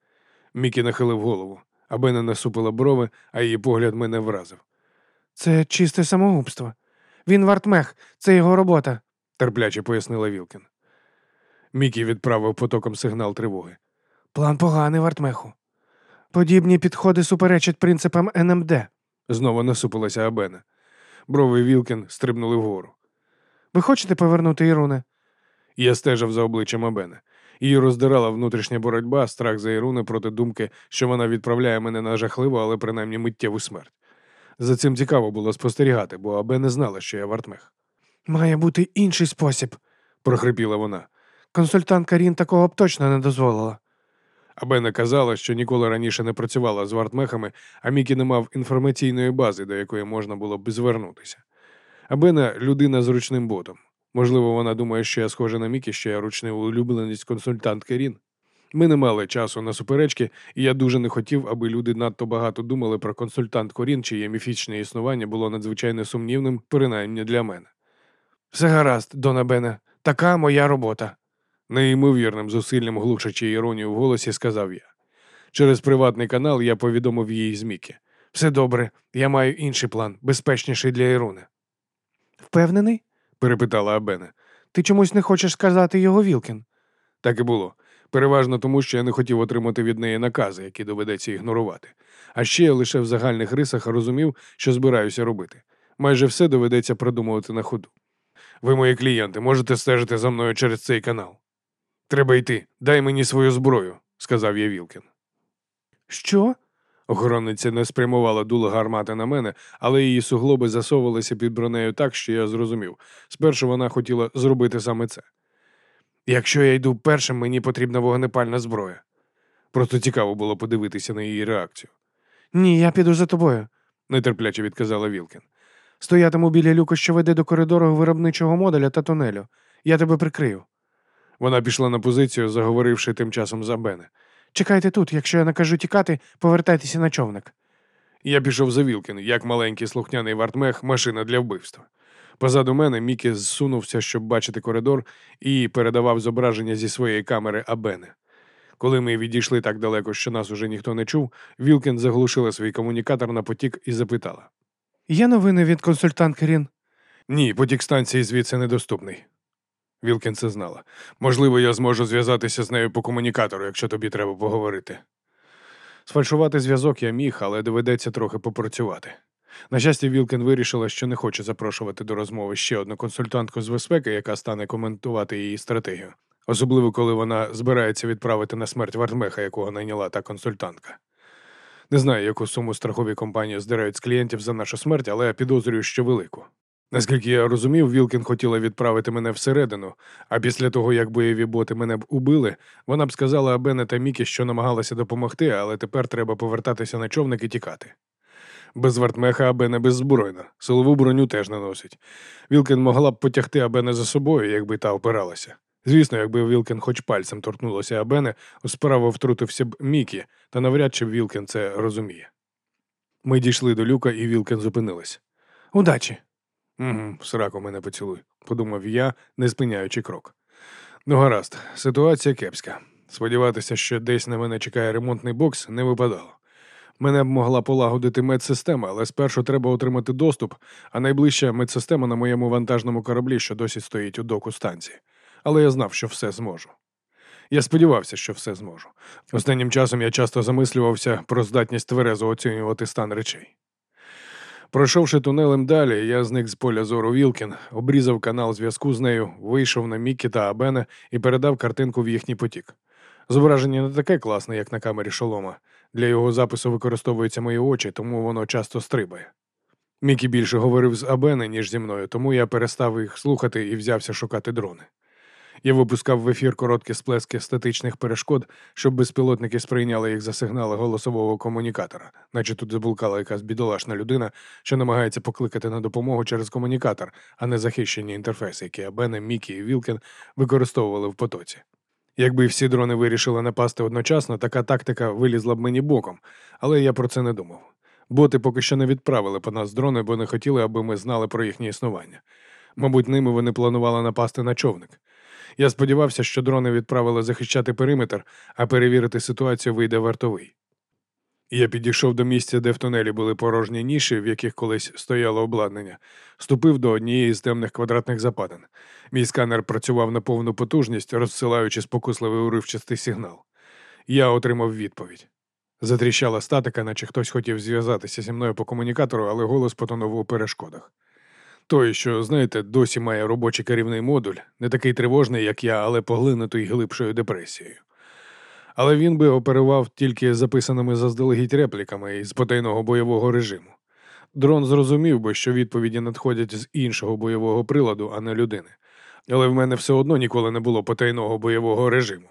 Мікі нахилив голову. Абена насупила брови, а її погляд мене вразив. Це чисте самогубство. Він вартмех, це його робота. терпляче пояснила Вілкін. Мікі відправив потоком сигнал тривоги. План поганий вартмеху. Подібні підходи суперечать принципам НМД. Знову насупилася Абена. Брови Вілкін стрибнули вгору. Ви хочете повернути Іруне? Я стежив за обличчям Абени. Її роздирала внутрішня боротьба, страх за Іруни проти думки, що вона відправляє мене на жахливу, але принаймні миттєву смерть. За цим цікаво було спостерігати, бо Абе не знала, що я вартмех. Має бути інший спосіб. прохрипіла вона. Консультант Карін такого б точно не дозволила. Абена казала, що ніколи раніше не працювала з вартмехами, а Мікі не мав інформаційної бази, до якої можна було б звернутися. Абена людина з ручним ботом. Можливо, вона думає, що я схожа на Мікі, що я ручний улюбленець консультант Керін. Ми не мали часу на суперечки, і я дуже не хотів, аби люди надто багато думали про консультант Корін, чиє міфічне існування було надзвичайно сумнівним, принаймні для мене. Все гаразд, Дона Бене, така моя робота. Неймовірним зусиллям глушачи іронію в голосі, сказав я. Через приватний канал я повідомив їй з Мікі. Все добре, я маю інший план, безпечніший для Іруни. Впевнений? перепитала Абена. Ти чомусь не хочеш сказати його Вілкін? Так і було. Переважно тому, що я не хотів отримати від неї накази, які доведеться ігнорувати. А ще я лише в загальних рисах розумів, що збираюся робити. Майже все доведеться продумувати на ходу. Ви, мої клієнти, можете стежити за мною через цей канал. Треба йти. Дай мені свою зброю, сказав я Вілкін. Що? Охоронниця не спрямувала дуло гармати на мене, але її суглоби засовувалися під бронею так, що я зрозумів. Спершу вона хотіла зробити саме це. Якщо я йду першим, мені потрібна вогнепальна зброя. Просто цікаво було подивитися на її реакцію, Ні, я піду за тобою. нетерпляче відказала Вілкін. Стоятиму біля люка, що веде до коридору виробничого модуля та тунелю. Я тебе прикрию. Вона пішла на позицію, заговоривши тим часом за Бене. Чекайте тут, якщо я накажу тікати, повертайтеся на човник. Я пішов за Вілкін, як маленький слухняний вартмех, машина для вбивства. Позаду мене Мікі зсунувся, щоб бачити коридор, і передавав зображення зі своєї камери Абене. Коли ми відійшли так далеко, що нас уже ніхто не чув, Вілкін заглушила свій комунікатор на потік і запитала: Є новини від консультант Керін? Ні, потік станції звідси недоступний. Вілкін це знала. Можливо, я зможу зв'язатися з нею по комунікатору, якщо тобі треба поговорити. Сфальшувати зв'язок я міг, але доведеться трохи попрацювати. На щастя, Вілкін вирішила, що не хоче запрошувати до розмови ще одну консультантку з безпеки, яка стане коментувати її стратегію, особливо коли вона збирається відправити на смерть Вартмеха, якого найняла та консультантка. Не знаю, яку суму страхові компанії здирають з клієнтів за нашу смерть, але я підозрюю, що велику. Наскільки я розумів, Вілкін хотіла відправити мене всередину, а після того, як бойові боти мене б убили, вона б сказала Абене та Мікі, що намагалася допомогти, але тепер треба повертатися на човник і тікати. Без вартмеха Абене беззбройна, силову броню теж не носить. Вілкін могла б потягти Абене за собою, якби та опиралася. Звісно, якби Вілкін хоч пальцем торкнулося Абене, у справу втрутився б Мікі, та навряд чи Вілкін це розуміє. Ми дійшли до люка, і Вілкін зупинилась. Удачі. Угу, сраку мене поцілуй, подумав я, не спиняючи крок. Ну, гаразд, ситуація кепська. Сподіватися, що десь на мене чекає ремонтний бокс, не випадало. Мене б могла полагодити медсистема, але спершу треба отримати доступ, а найближча медсистема на моєму вантажному кораблі, що досі стоїть у доку станції. Але я знав, що все зможу. Я сподівався, що все зможу. Останнім часом я часто замислювався про здатність тверезо оцінювати стан речей. Пройшовши тунелем далі, я зник з поля зору Вілкін, обрізав канал зв'язку з нею, вийшов на Мікі та Абене і передав картинку в їхній потік. Зображення не таке класне, як на камері шолома. Для його запису використовуються мої очі, тому воно часто стрибає. Мікі більше говорив з Абене, ніж зі мною, тому я перестав їх слухати і взявся шукати дрони. Я випускав в ефір короткі сплески статичних перешкод, щоб безпілотники сприйняли їх за сигнали голосового комунікатора, наче тут заблукала якась бідолашна людина, що намагається покликати на допомогу через комунікатор, а не захищені інтерфейси, які Абене, Мікі і Вілкен використовували в потоці. Якби всі дрони вирішили напасти одночасно, така тактика вилізла б мені боком, але я про це не думав. Боти поки що не відправили по нас дрони, бо не хотіли, аби ми знали про їхнє існування. Мабуть, ними вони планували напасти на човник. Я сподівався, що дрони відправили захищати периметр, а перевірити ситуацію вийде вартовий. Я підійшов до місця, де в тунелі були порожні ніші, в яких колись стояло обладнання, ступив до однієї з темних квадратних западин. Мій сканер працював на повну потужність, розсилаючи спокусливий уривчастий сигнал. Я отримав відповідь. Затріщала статика, наче хтось хотів зв'язатися зі мною по комунікатору, але голос потонув у перешкодах. Той, що, знаєте, досі має робочий керівний модуль, не такий тривожний, як я, але поглинутий глибшою депресією. Але він би оперував тільки записаними заздалегідь репліками із потайного бойового режиму. Дрон зрозумів би, що відповіді надходять з іншого бойового приладу, а не людини. Але в мене все одно ніколи не було потайного бойового режиму.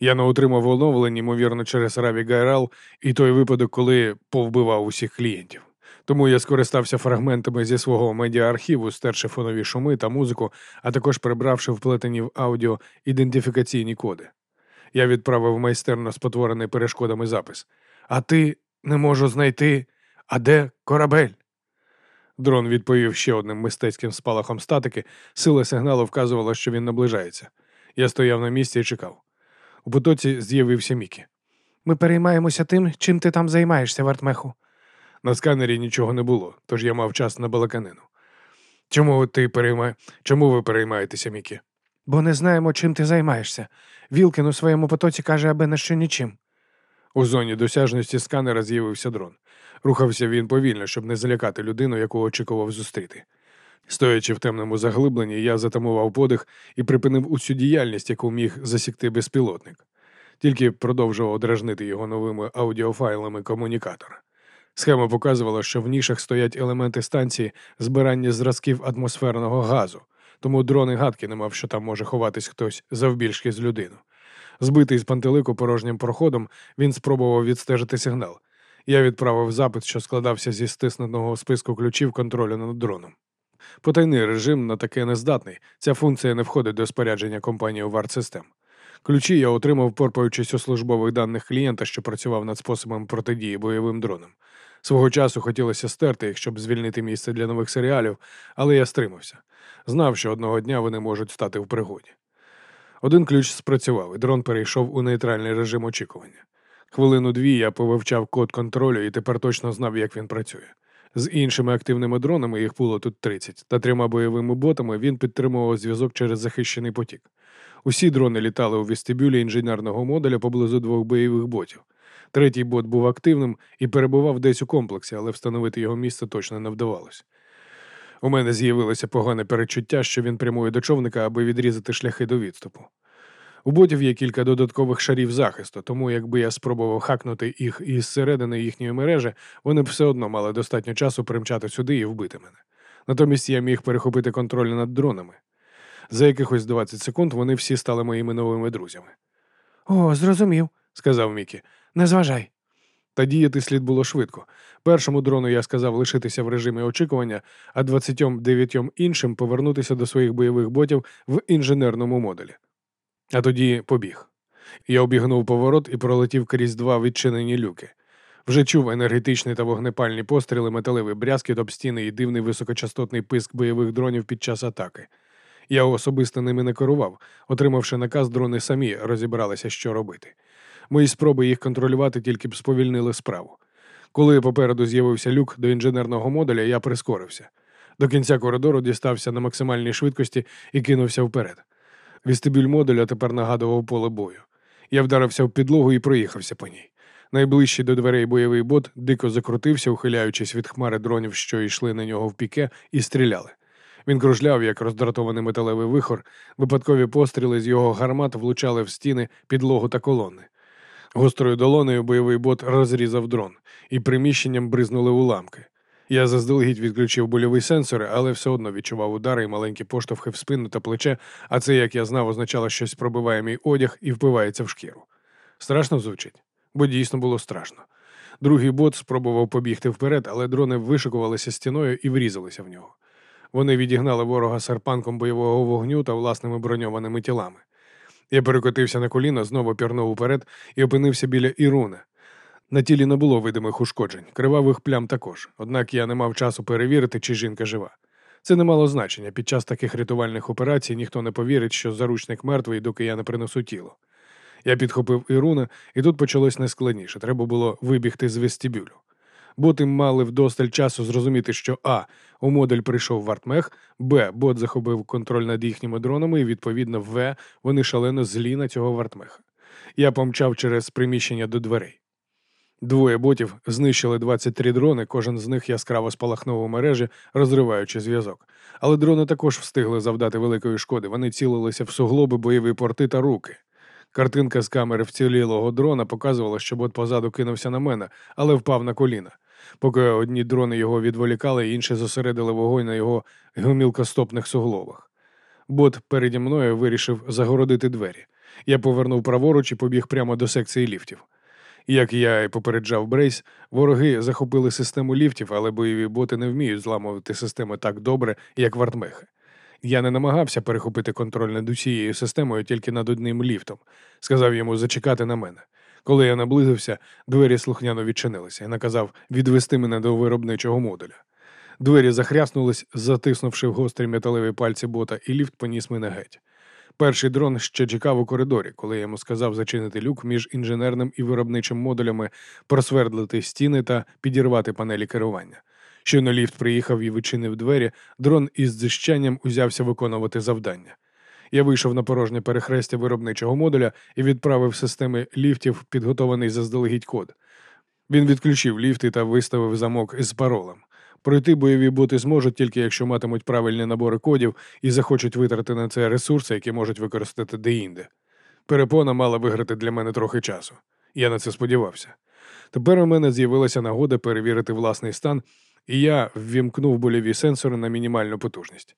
Я не отримав оновлень, ймовірно, через Раві Гайрал і той випадок, коли повбивав усіх клієнтів. Тому я скористався фрагментами зі свого медіаархіву, стерши фонові шуми та музику, а також прибравши вплетені в аудіо ідентифікаційні коди. Я відправив майстерно спотворений перешкодами запис. А ти не можу знайти. А де корабель? Дрон відповів ще одним мистецьким спалахом статики. Сила сигналу вказувала, що він наближається. Я стояв на місці і чекав. У потоці з'явився Мікі. Ми переймаємося тим, чим ти там займаєшся, Вартмеху. На сканері нічого не було, тож я мав час на балаканину. Чому ти перейма... Чому ви переймаєтеся, Мікі? Бо не знаємо, чим ти займаєшся. Вілкін у своєму потоці каже, аби на що нічим. У зоні досяжності сканера з'явився дрон. Рухався він повільно, щоб не залякати людину, яку очікував зустріти. Стоячи в темному заглибленні, я затамував подих і припинив усю діяльність, яку міг засікти безпілотник. Тільки продовжував дражнити його новими аудіофайлами комунікатора. Схема показувала, що в нішах стоять елементи станції збирання зразків атмосферного газу, тому дрон і гадки не мав, що там може ховатись хтось завбільшки з людину. Збитий з пантелику порожнім проходом, він спробував відстежити сигнал. Я відправив запит, що складався зі стисненого списку ключів контролю над дроном. Потайний режим на таке не здатний. Ця функція не входить до спорядження компанії Варт Систем. Ключі я отримав, порпаючись у службових даних клієнта, що працював над способом протидії бойовим дронам. Свого часу хотілося стерти їх, щоб звільнити місце для нових серіалів, але я стримався. Знав, що одного дня вони можуть стати в пригоді. Один ключ спрацював, і дрон перейшов у нейтральний режим очікування. Хвилину-дві я повивчав код контролю і тепер точно знав, як він працює. З іншими активними дронами їх було тут 30, та трьома бойовими ботами він підтримував зв'язок через захищений потік. Усі дрони літали у вестибюлі інженерного модуля поблизу двох бойових ботів. Третій бот був активним і перебував десь у комплексі, але встановити його місце точно не вдавалось. У мене з'явилося погане перечуття, що він прямує до човника, аби відрізати шляхи до відступу. У ботів є кілька додаткових шарів захисту, тому якби я спробував хакнути їх із середини їхньої мережі, вони б все одно мали достатньо часу примчати сюди і вбити мене. Натомість я міг перехопити контроль над дронами. За якихось 20 секунд вони всі стали моїми новими друзями. О, зрозумів, сказав Мікі. Не зважай. Та діяти слід було швидко. Першому дрону я сказав лишитися в режимі очікування, а 29 іншим повернутися до своїх бойових ботів в інженерному модулі. А тоді побіг. Я обігнув поворот і пролетів крізь два відчинені люки. Вже чув енергетичні та вогнепальні постріли, металевий брязкіт об стіни і дивний високочастотний писк бойових дронів під час атаки. Я особисто ними не керував, отримавши наказ, дрони самі розібралися, що робити. Мої спроби їх контролювати тільки б сповільнили справу. Коли попереду з'явився люк до інженерного модуля, я прискорився. До кінця коридору дістався на максимальній швидкості і кинувся вперед. Вестибюль модуля тепер нагадував поле бою. Я вдарився в підлогу і проїхався по ній. Найближчий до дверей бойовий бот дико закрутився, ухиляючись від хмари дронів, що йшли на нього в піке, і стріляли. Він кружляв, як роздратований металевий вихор, випадкові постріли з його гармат влучали в стіни, підлогу та колони. Гострою долонею бойовий бот розрізав дрон, і приміщенням бризнули уламки. Я заздалегідь відключив больові сенсори, але все одно відчував удари і маленькі поштовхи в спину та плече, а це, як я знав, означало, щось пробиває мій одяг і впивається в шкіру. Страшно звучить, бо дійсно було страшно. Другий бот спробував побігти вперед, але дрони вишикувалися стіною і врізалися в нього. Вони відігнали ворога серпанком бойового вогню та власними броньованими тілами. Я перекотився на коліно, знову пірнув уперед і опинився біля Іруна. На тілі не було видимих ушкоджень, кривавих плям також, однак я не мав часу перевірити, чи жінка жива. Це не мало значення. Під час таких рятувальних операцій ніхто не повірить, що заручник мертвий, доки я не принесу тіло. Я підхопив Іруна, і тут почалось найскладніше. Треба було вибігти з вестибюлю. Боти мали вдосталь часу зрозуміти, що А. У модуль прийшов вартмех, Б. Бот захопив контроль над їхніми дронами, і, відповідно, В. Вони шалено злі на цього вартмеха. Я помчав через приміщення до дверей. Двоє ботів знищили 23 дрони, кожен з них яскраво спалахнув у мережі, розриваючи зв'язок. Але дрони також встигли завдати великої шкоди. Вони цілилися в суглоби, бойові порти та руки. Картинка з камери вцілілого дрона показувала, що бот позаду кинувся на мене, але впав на коліна. Поки одні дрони його відволікали, інші зосередили вогонь на його гомілкостопних суглобах. Бот переді мною вирішив загородити двері. Я повернув праворуч і побіг прямо до секції ліфтів. Як я і попереджав Брейс, вороги захопили систему ліфтів, але бойові боти не вміють зламувати системи так добре, як вартмехи. Я не намагався перехопити контроль над усією системою тільки над одним ліфтом. Сказав йому зачекати на мене. Коли я наблизився, двері слухняно відчинилися і наказав відвести мене до виробничого модуля. Двері захряснулись, затиснувши в гострі металеві пальці бота, і ліфт поніс мене геть. Перший дрон ще чекав у коридорі, коли я йому сказав зачинити люк між інженерним і виробничим модулями, просвердлити стіни та підірвати панелі керування. Щойно ліфт приїхав і відчинив двері, дрон із дзищанням узявся виконувати завдання. Я вийшов на порожнє перехрестя виробничого модуля і відправив системи ліфтів підготований заздалегідь код. Він відключив ліфти та виставив замок із паролем. Пройти бойові боти зможуть тільки якщо матимуть правильні набори кодів і захочуть витрати на це ресурси, які можуть використати деінде. Перепона мала виграти для мене трохи часу. Я на це сподівався. Тепер у мене з'явилася нагода перевірити власний стан, і я ввімкнув больові сенсори на мінімальну потужність.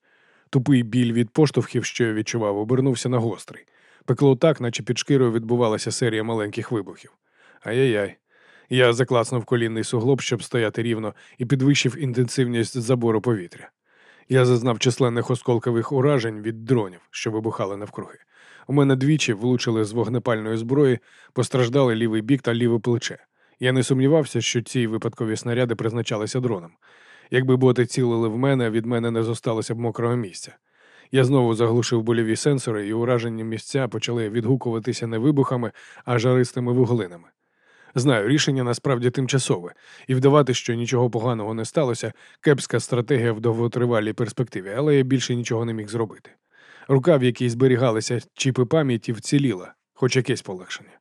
Тупий біль від поштовхів, що я відчував, обернувся на гострий. Пекло так, наче під шкірою відбувалася серія маленьких вибухів. Ай-яй-яй. Я заклацнув колінний суглоб, щоб стояти рівно, і підвищив інтенсивність забору повітря. Я зазнав численних осколкових уражень від дронів, що вибухали навкруги. У мене двічі влучили з вогнепальної зброї, постраждали лівий бік та ліве плече. Я не сумнівався, що ці випадкові снаряди призначалися дроном. Якби боти цілили в мене, від мене не зосталося б мокрого місця. Я знову заглушив больові сенсори, і уражені місця почали відгукуватися не вибухами, а жаристими вуглинами. Знаю, рішення насправді тимчасове, і вдавати, що нічого поганого не сталося, кепська стратегія в довготривалій перспективі, але я більше нічого не міг зробити. Рука, в якій зберігалися чіпи пам'яті, вціліла, хоч якесь полегшення.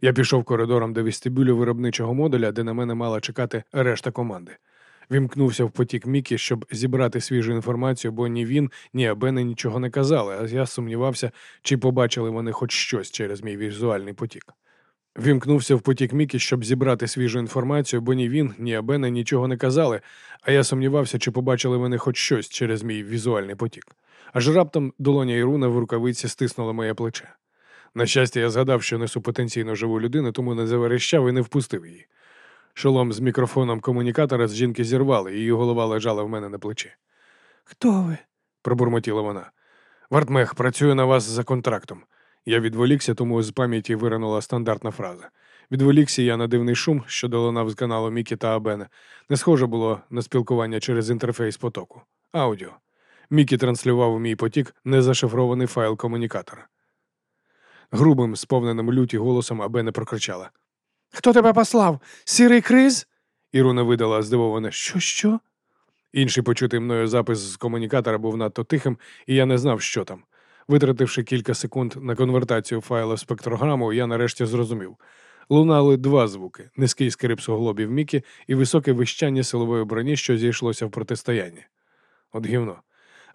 Я пішов коридором до вестибюлю виробничого модуля, де на мене мала чекати решта команди. Вімкнувся в потік Мікі, щоб зібрати свіжу інформацію, бо ні він, ні Абени нічого не казали, а я сумнівався, чи побачили вони хоч щось через мій візуальний потік. Вімкнувся в потік Мікі, щоб зібрати свіжу інформацію, бо ні він, ні Абена нічого не казали, а я сумнівався, чи побачили вони хоч щось через мій візуальний потік. Аж раптом долоня Іруна в рукавиці стиснула моє плече. На щастя, я згадав, що несу потенційно живу людину, тому не заверещав і не впустив її. Шолом з мікрофоном комунікатора з жінки зірвали, її голова лежала в мене на плечі. Хто ви? пробурмотіла вона. Вартмех, працюю на вас за контрактом. Я відволікся, тому з пам'яті виринула стандартна фраза. Відволікся я на дивний шум, що долинав з каналу Мікі та Абена. Не схоже було на спілкування через інтерфейс потоку. Аудіо. Мікі транслював у мій потік незашифрований файл комунікатора. Грубим, сповненим люті голосом аби не прокричала. Хто тебе послав? Сірий криз? Іруна видала здивоване Що, що? Інший почутий мною запис з комунікатора був надто тихим, і я не знав, що там. Витративши кілька секунд на конвертацію файла в спектрограму, я нарешті зрозумів. Лунали два звуки: низький скрип суглобів Мікі і високе вищання силової броні, що зійшлося в протистоянні. От гівно.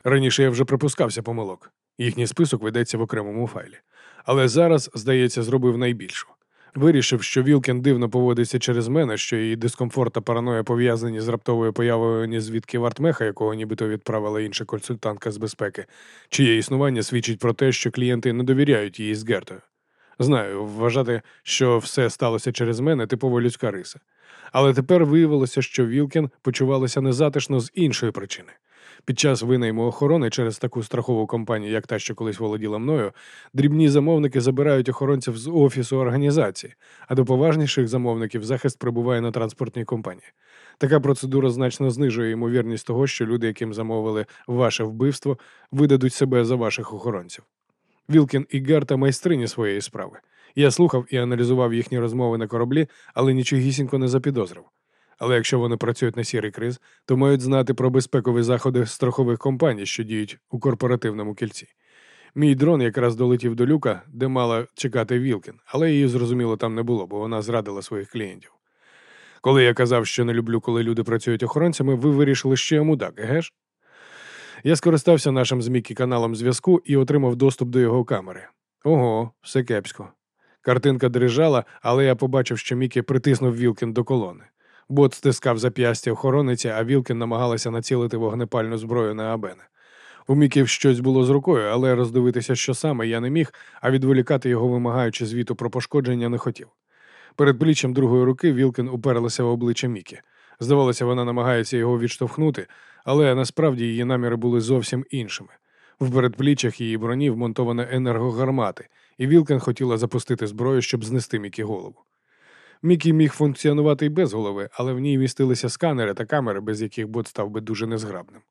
Раніше я вже припускався помилок. Їхній список ведеться в окремому файлі. Але зараз, здається, зробив найбільшу. Вирішив, що Вілкін дивно поводиться через мене, що її дискомфорт та параноя пов'язані з раптовою появою ні звідки Вартмеха, якого нібито відправила інша консультантка з безпеки, чиє існування свідчить про те, що клієнти не довіряють їй з Гертою. Знаю, вважати, що все сталося через мене, типова людська риса. Але тепер виявилося, що Вілкін почувалася незатишно з іншої причини. Під час винайму охорони через таку страхову компанію, як та, що колись володіла мною, дрібні замовники забирають охоронців з офісу організації, а до поважніших замовників захист прибуває на транспортній компанії. Така процедура значно знижує ймовірність того, що люди, яким замовили ваше вбивство, видадуть себе за ваших охоронців. Вілкін і Герта майстрині своєї справи. Я слухав і аналізував їхні розмови на кораблі, але нічогісінько не запідозрив. Але якщо вони працюють на сірий криз, то мають знати про безпекові заходи страхових компаній, що діють у корпоративному кільці. Мій дрон якраз долетів до люка, де мала чекати Вілкін, але її зрозуміло там не було, бо вона зрадила своїх клієнтів. Коли я казав, що не люблю, коли люди працюють охоронцями, ви вирішили, що я мудак, еге ж? Я скористався нашим з Мікі каналом зв'язку і отримав доступ до його камери. Ого, все кепсько. Картинка дрижала, але я побачив, що Мікі притиснув Вілкін до колони. Бот стискав зап'ястя охорониці, а Вілкін намагалася націлити вогнепальну зброю на Абена. У Міків щось було з рукою, але роздивитися, що саме я не міг, а відволікати його, вимагаючи звіту про пошкодження, не хотів. Перед пліччям другої руки Вілкін уперлася в обличчя Мікі. Здавалося, вона намагається його відштовхнути, але насправді її наміри були зовсім іншими. В передпліччях її броні вмонтовано енергогармати, і Вілкен хотіла запустити зброю, щоб знести Мікі голову. Мікі міг функціонувати й без голови, але в ній містилися сканери та камери, без яких бот став би дуже незграбним.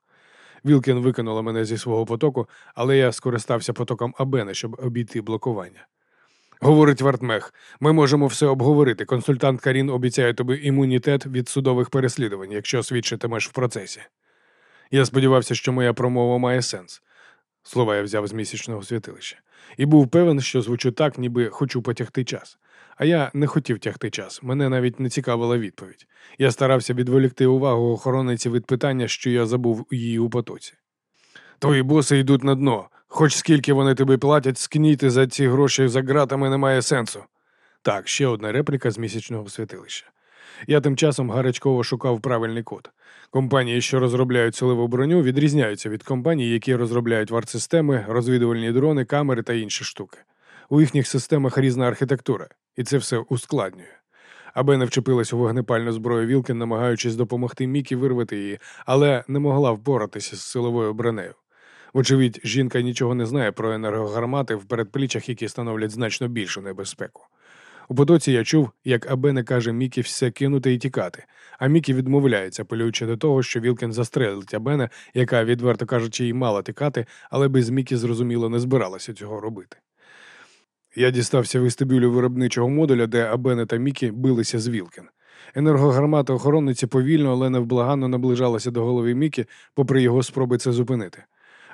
Вілкін викинула мене зі свого потоку, але я скористався потоком Абена, щоб обійти блокування. Говорить Вартмех, ми можемо все обговорити. Консультант Карін обіцяє тобі імунітет від судових переслідувань, якщо свідчитимеш в процесі. Я сподівався, що моя промова має сенс. Слова я взяв з місячного святилища, і був певен, що звучу так, ніби хочу потягти час. А я не хотів тягти час, мене навіть не цікавила відповідь. Я старався відволікти увагу охоронниці від питання, що я забув її у потоці. Твої боси йдуть на дно. Хоч скільки вони тобі платять, скніти за ці гроші за ґратами немає сенсу. Так, ще одна репліка з місячного святилища. Я тим часом гарячково шукав правильний код. Компанії, що розробляють силову броню, відрізняються від компаній, які розробляють варт-системи, розвідувальні дрони, камери та інші штуки. У їхніх системах різна архітектура, і це все ускладнює. Аби не вчепилась у вогнепальну зброю Вілкін, намагаючись допомогти Мікі вирвати її, але не могла впоратися з силовою бронею. Вочевидь, жінка нічого не знає про енергогармати в передпліччях, які становлять значно більшу небезпеку. У потоці я чув, як Абене каже Мікі все кинути і тікати, а Мікі відмовляється, апелюючи до того, що Вілкін застрелить Абене, яка, відверто кажучи, й мала тікати, але без Мікі зрозуміло не збиралася цього робити. Я дістався вестибюлю виробничого модуля, де Абене та Мікі билися з Вілкін. Енергогармата охоронниці повільно, але невблаганно наближалася до голови Мікі, попри його спроби це зупинити.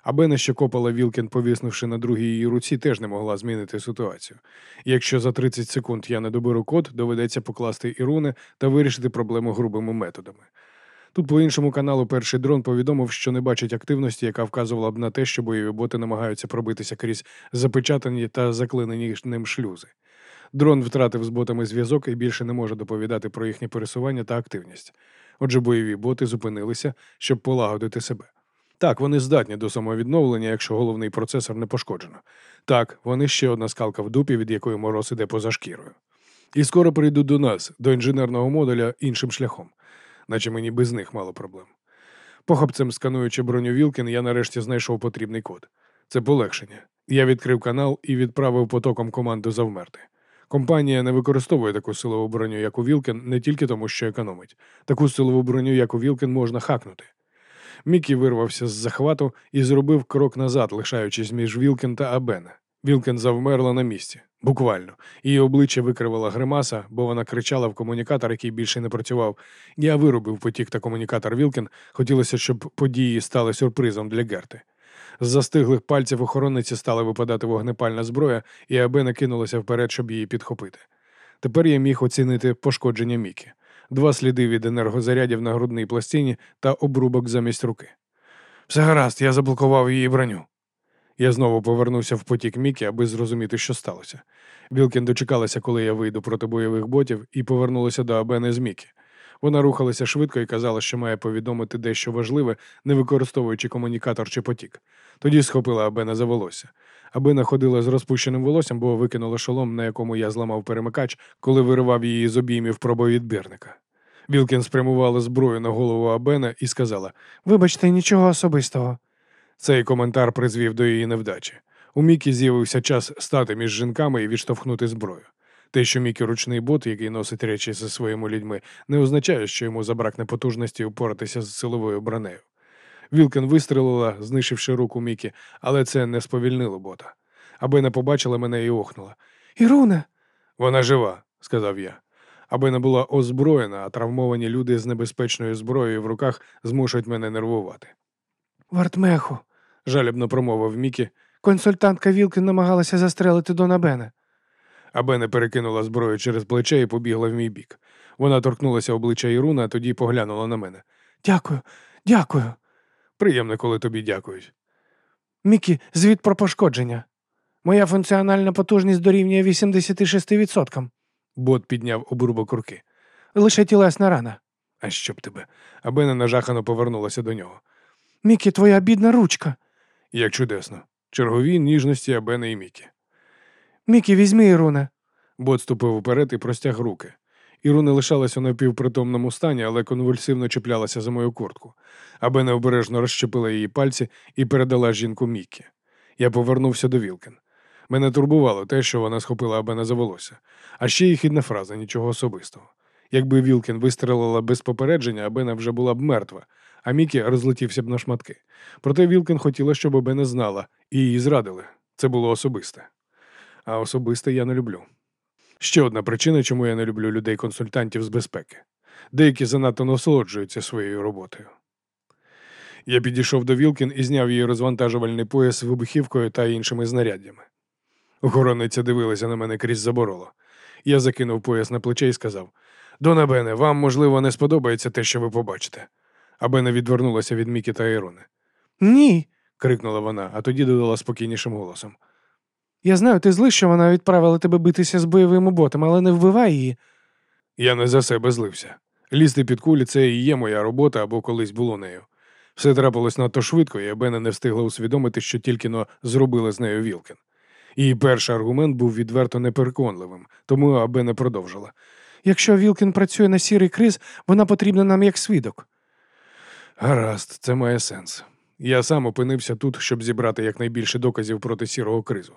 Абена, що копала Вілкін, повіснувши на другій її руці, теж не могла змінити ситуацію. Якщо за 30 секунд я не доберу код, доведеться покласти і руни та вирішити проблему грубими методами. Тут по іншому каналу перший дрон повідомив, що не бачить активності, яка вказувала б на те, що бойові боти намагаються пробитися крізь запечатані та заклинені ним шлюзи. Дрон втратив з ботами зв'язок і більше не може доповідати про їхнє пересування та активність. Отже, бойові боти зупинилися, щоб полагодити себе. Так, вони здатні до самовідновлення, якщо головний процесор не пошкоджено. Так, вони ще одна скалка в дупі, від якої мороз іде поза шкірою. І скоро прийдуть до нас, до інженерного модуля, іншим шляхом, наче мені без них мало проблем. Похопцем скануючи броню Вілкін, я нарешті знайшов потрібний код. Це полегшення. Я відкрив канал і відправив потоком команду завмерти. Компанія не використовує таку силову броню, як у Вілкін, не тільки тому, що економить. Таку силову броню, як у Вілкін, можна хакнути. Мікі вирвався з захвату і зробив крок назад, лишаючись між Вілкен та Абена. Вілкен завмерла на місці, буквально. Її обличчя викривила гримаса, бо вона кричала в комунікатор, який більше не працював. Я вирубив потік та комунікатор Вілкен. Хотілося, щоб події стали сюрпризом для Герти. З застиглих пальців охоронниці стала випадати вогнепальна зброя, і Абена кинулася вперед, щоб її підхопити. Тепер я міг оцінити пошкодження Мікі. Два сліди від енергозарядів на грудній пластині та обрубок замість руки. Все гаразд, я заблокував її броню. Я знову повернувся в потік Мікі, аби зрозуміти, що сталося. Вілкін дочекалася, коли я вийду проти бойових ботів, і повернулася до Абени з Мікі. Вона рухалася швидко і казала, що має повідомити дещо важливе, не використовуючи комунікатор чи потік. Тоді схопила Абена за волосся. Абена ходила з розпущеним волоссям, бо викинула шолом, на якому я зламав перемикач, коли виривав її з обіймів пробовідбірника. Вілкін спрямувала зброю на голову Абена і сказала: Вибачте, нічого особистого. Цей коментар призвів до її невдачі. У Мікі з'явився час стати між жінками і відштовхнути зброю. Те, що Мікі ручний бот, який носить речі зі своїми людьми, не означає, що йому забракне потужності упоратися з силовою бронею. Вілкен вистрелила, знищивши руку Мікі, але це не сповільнило бота. Аби не побачила мене і охнула. Іруне, Вона жива, сказав я. Аби не була озброєна, а травмовані люди з небезпечною зброєю в руках змушують мене нервувати. Вартмеху. Жалібно промовив Мікі, Консультантка Вілкін намагалася застрелити Дона Бена. аби не перекинула зброю через плече і побігла в мій бік. Вона торкнулася обличчя Іруна, а тоді поглянула на мене. Дякую, дякую. Приємно, коли тобі дякують. Мікі, звіт про пошкодження. Моя функціональна потужність дорівнює 86%. Бот підняв обрубок руки. Лише тілесна рана. А що б тебе? Аби не нажахано повернулася до нього. Мікі, твоя бідна ручка. Як чудесно. Чергові ніжності Абени і Мікі. Мікі, візьми Іруне. Бот ступив уперед і простяг руки. Іруна лишалась у напівпритомному стані, але конвульсивно чіплялася за мою куртку. Абена обережно розчепила її пальці і передала жінку Міккі. Я повернувся до Вілкен. Мене турбувало те, що вона схопила Абена за волосся. А ще єхидна фраза нічого особистого. Якби Вілкен вистрелила без попередження, Абена вже була б мертва, а Мікі розлетівся б на шматки. Проте Вілкен хотіла, щоб Абена знала, її зрадили. Це було особисте. А особисте я не люблю. Ще одна причина, чому я не люблю людей-консультантів з безпеки. Деякі занадто насолоджуються своєю роботою. Я підійшов до Вілкін і зняв її розвантажувальний пояс вибухівкою та іншими знаряддями. Охоронниця дивилася на мене крізь забороло. Я закинув пояс на плече і сказав: Дона Бене, вам, можливо, не сподобається те, що ви побачите. А Бене відвернулася від Мікі та Ірони. Ні. крикнула вона, а тоді додала спокійнішим голосом. Я знаю, ти злий, що вона відправила тебе битися з бойовими ботами, але не вбивай її. Я не за себе злився. Лізти під кулі це і є моя робота або колись було нею. Все трапилось надто швидко, і Бена не встигла усвідомити, що тільки но зробили з нею Вілкен. Її перший аргумент був відверто непереконливим, тому аби не продовжила. Якщо Вілкін працює на сірий криз, вона потрібна нам як свідок. Гаразд, це має сенс. Я сам опинився тут, щоб зібрати якнайбільше доказів проти сірого кризу.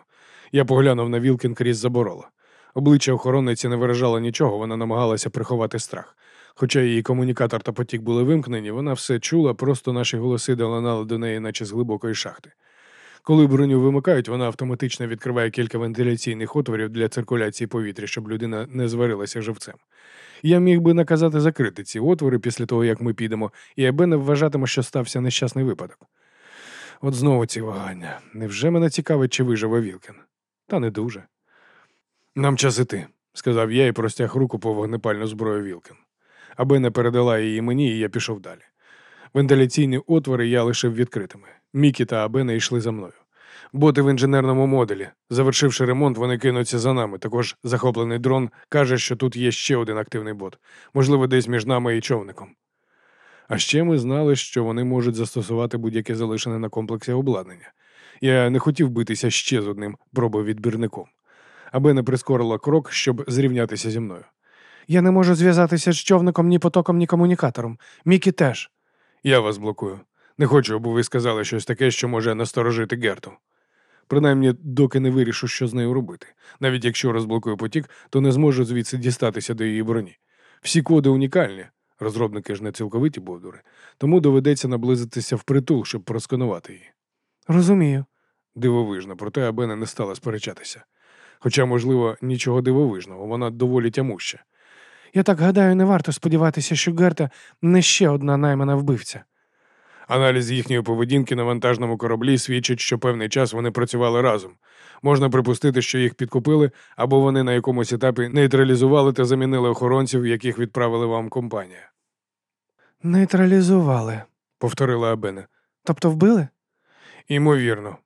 Я поглянув на Вілкін крізь заборола. Обличчя охоронниці не виражало нічого, вона намагалася приховати страх. Хоча її комунікатор та потік були вимкнені, вона все чула, просто наші голоси долинали до неї, наче з глибокої шахти. Коли броню вимикають, вона автоматично відкриває кілька вентиляційних отворів для циркуляції повітря, щоб людина не зварилася живцем. Я міг би наказати закрити ці отвори після того, як ми підемо, і аби не вважатиме, що стався нещасний випадок. От знову ці вагання. Невже мене цікавить, чи виживе Вілкін? Та не дуже. Нам час іти, сказав я і простяг руку по вогнепальну зброю Вілкін. Аби не передала її мені, і я пішов далі. Вентиляційні отвори я лишив відкритими. Мікі та Абена йшли за мною. Боти в інженерному модулі. Завершивши ремонт, вони кинуться за нами. Також захоплений дрон каже, що тут є ще один активний бот, можливо, десь між нами і човником. А ще ми знали, що вони можуть застосувати будь-яке залишене на комплексі обладнання. Я не хотів битися ще з одним пробовідбірником. Аби не прискорила крок, щоб зрівнятися зі мною. Я не можу зв'язатися з човником ні потоком, ні комунікатором. Мікі теж. Я вас блокую. Не хочу, аби ви сказали щось таке, що може насторожити Герту. Принаймні, доки не вирішу, що з нею робити. Навіть якщо розблокую потік, то не зможу звідси дістатися до її броні. Всі коди унікальні, Розробники ж не цілковиті бовдури, тому доведеться наблизитися впритул, щоб просканувати її. Розумію. Дивовижно, проте Абена не стала сперечатися. Хоча, можливо, нічого дивовижного, вона доволі тямуща. Я так гадаю, не варто сподіватися, що Герта не ще одна наймана вбивця. Аналіз їхньої поведінки на вантажному кораблі свідчить, що певний час вони працювали разом. Можна припустити, що їх підкупили, або вони на якомусь етапі нейтралізували та замінили охоронців, яких відправили вам компанія. Нейтралізували. Повторила Абене. Тобто вбили? Імовірно.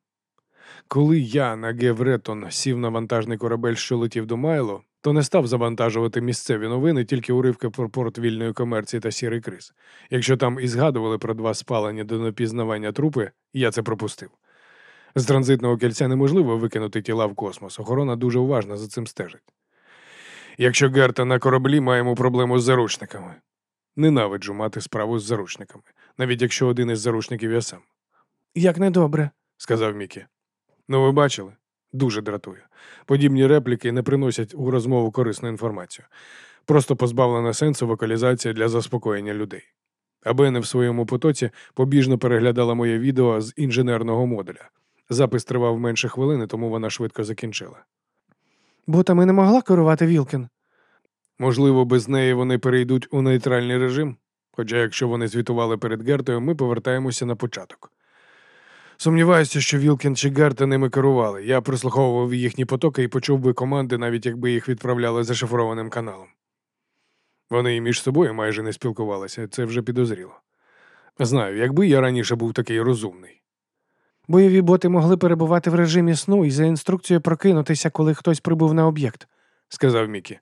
Коли я на Гевретон сів на вантажний корабель, що летів до Майло, то не став завантажувати місцеві новини, тільки уривки про порт вільної комерції та сірий криз. Якщо там і згадували про два спалення до напізнавання трупи, я це пропустив. З транзитного кільця неможливо викинути тіла в космос. Охорона дуже уважно за цим стежить. Якщо Герта на кораблі маємо проблему з заручниками. Ненавиджу мати справу з заручниками, навіть якщо один із заручників я сам, Як недобре. сказав Мікі. Ну, ви бачили? Дуже дратує. Подібні репліки не приносять у розмову корисну інформацію. Просто позбавлена сенсу вокалізація для заспокоєння людей. Аби не в своєму потоці побіжно переглядала моє відео з інженерного модуля. Запис тривав менше хвилини, тому вона швидко закінчила. Ботами не могла керувати Вілкін. Можливо, без неї вони перейдуть у нейтральний режим. Хоча, якщо вони звітували перед Гертою, ми повертаємося на початок. Сумніваюся, що Вілкін чи Герта ними керували. Я прослуховував їхні потоки і почув би команди, навіть якби їх відправляли зашифрованим каналом. Вони і між собою майже не спілкувалися, це вже підозріло. Знаю, якби я раніше був такий розумний. Бойові боти могли перебувати в режимі сну і за інструкцією прокинутися, коли хтось прибув на об'єкт. сказав Мікі.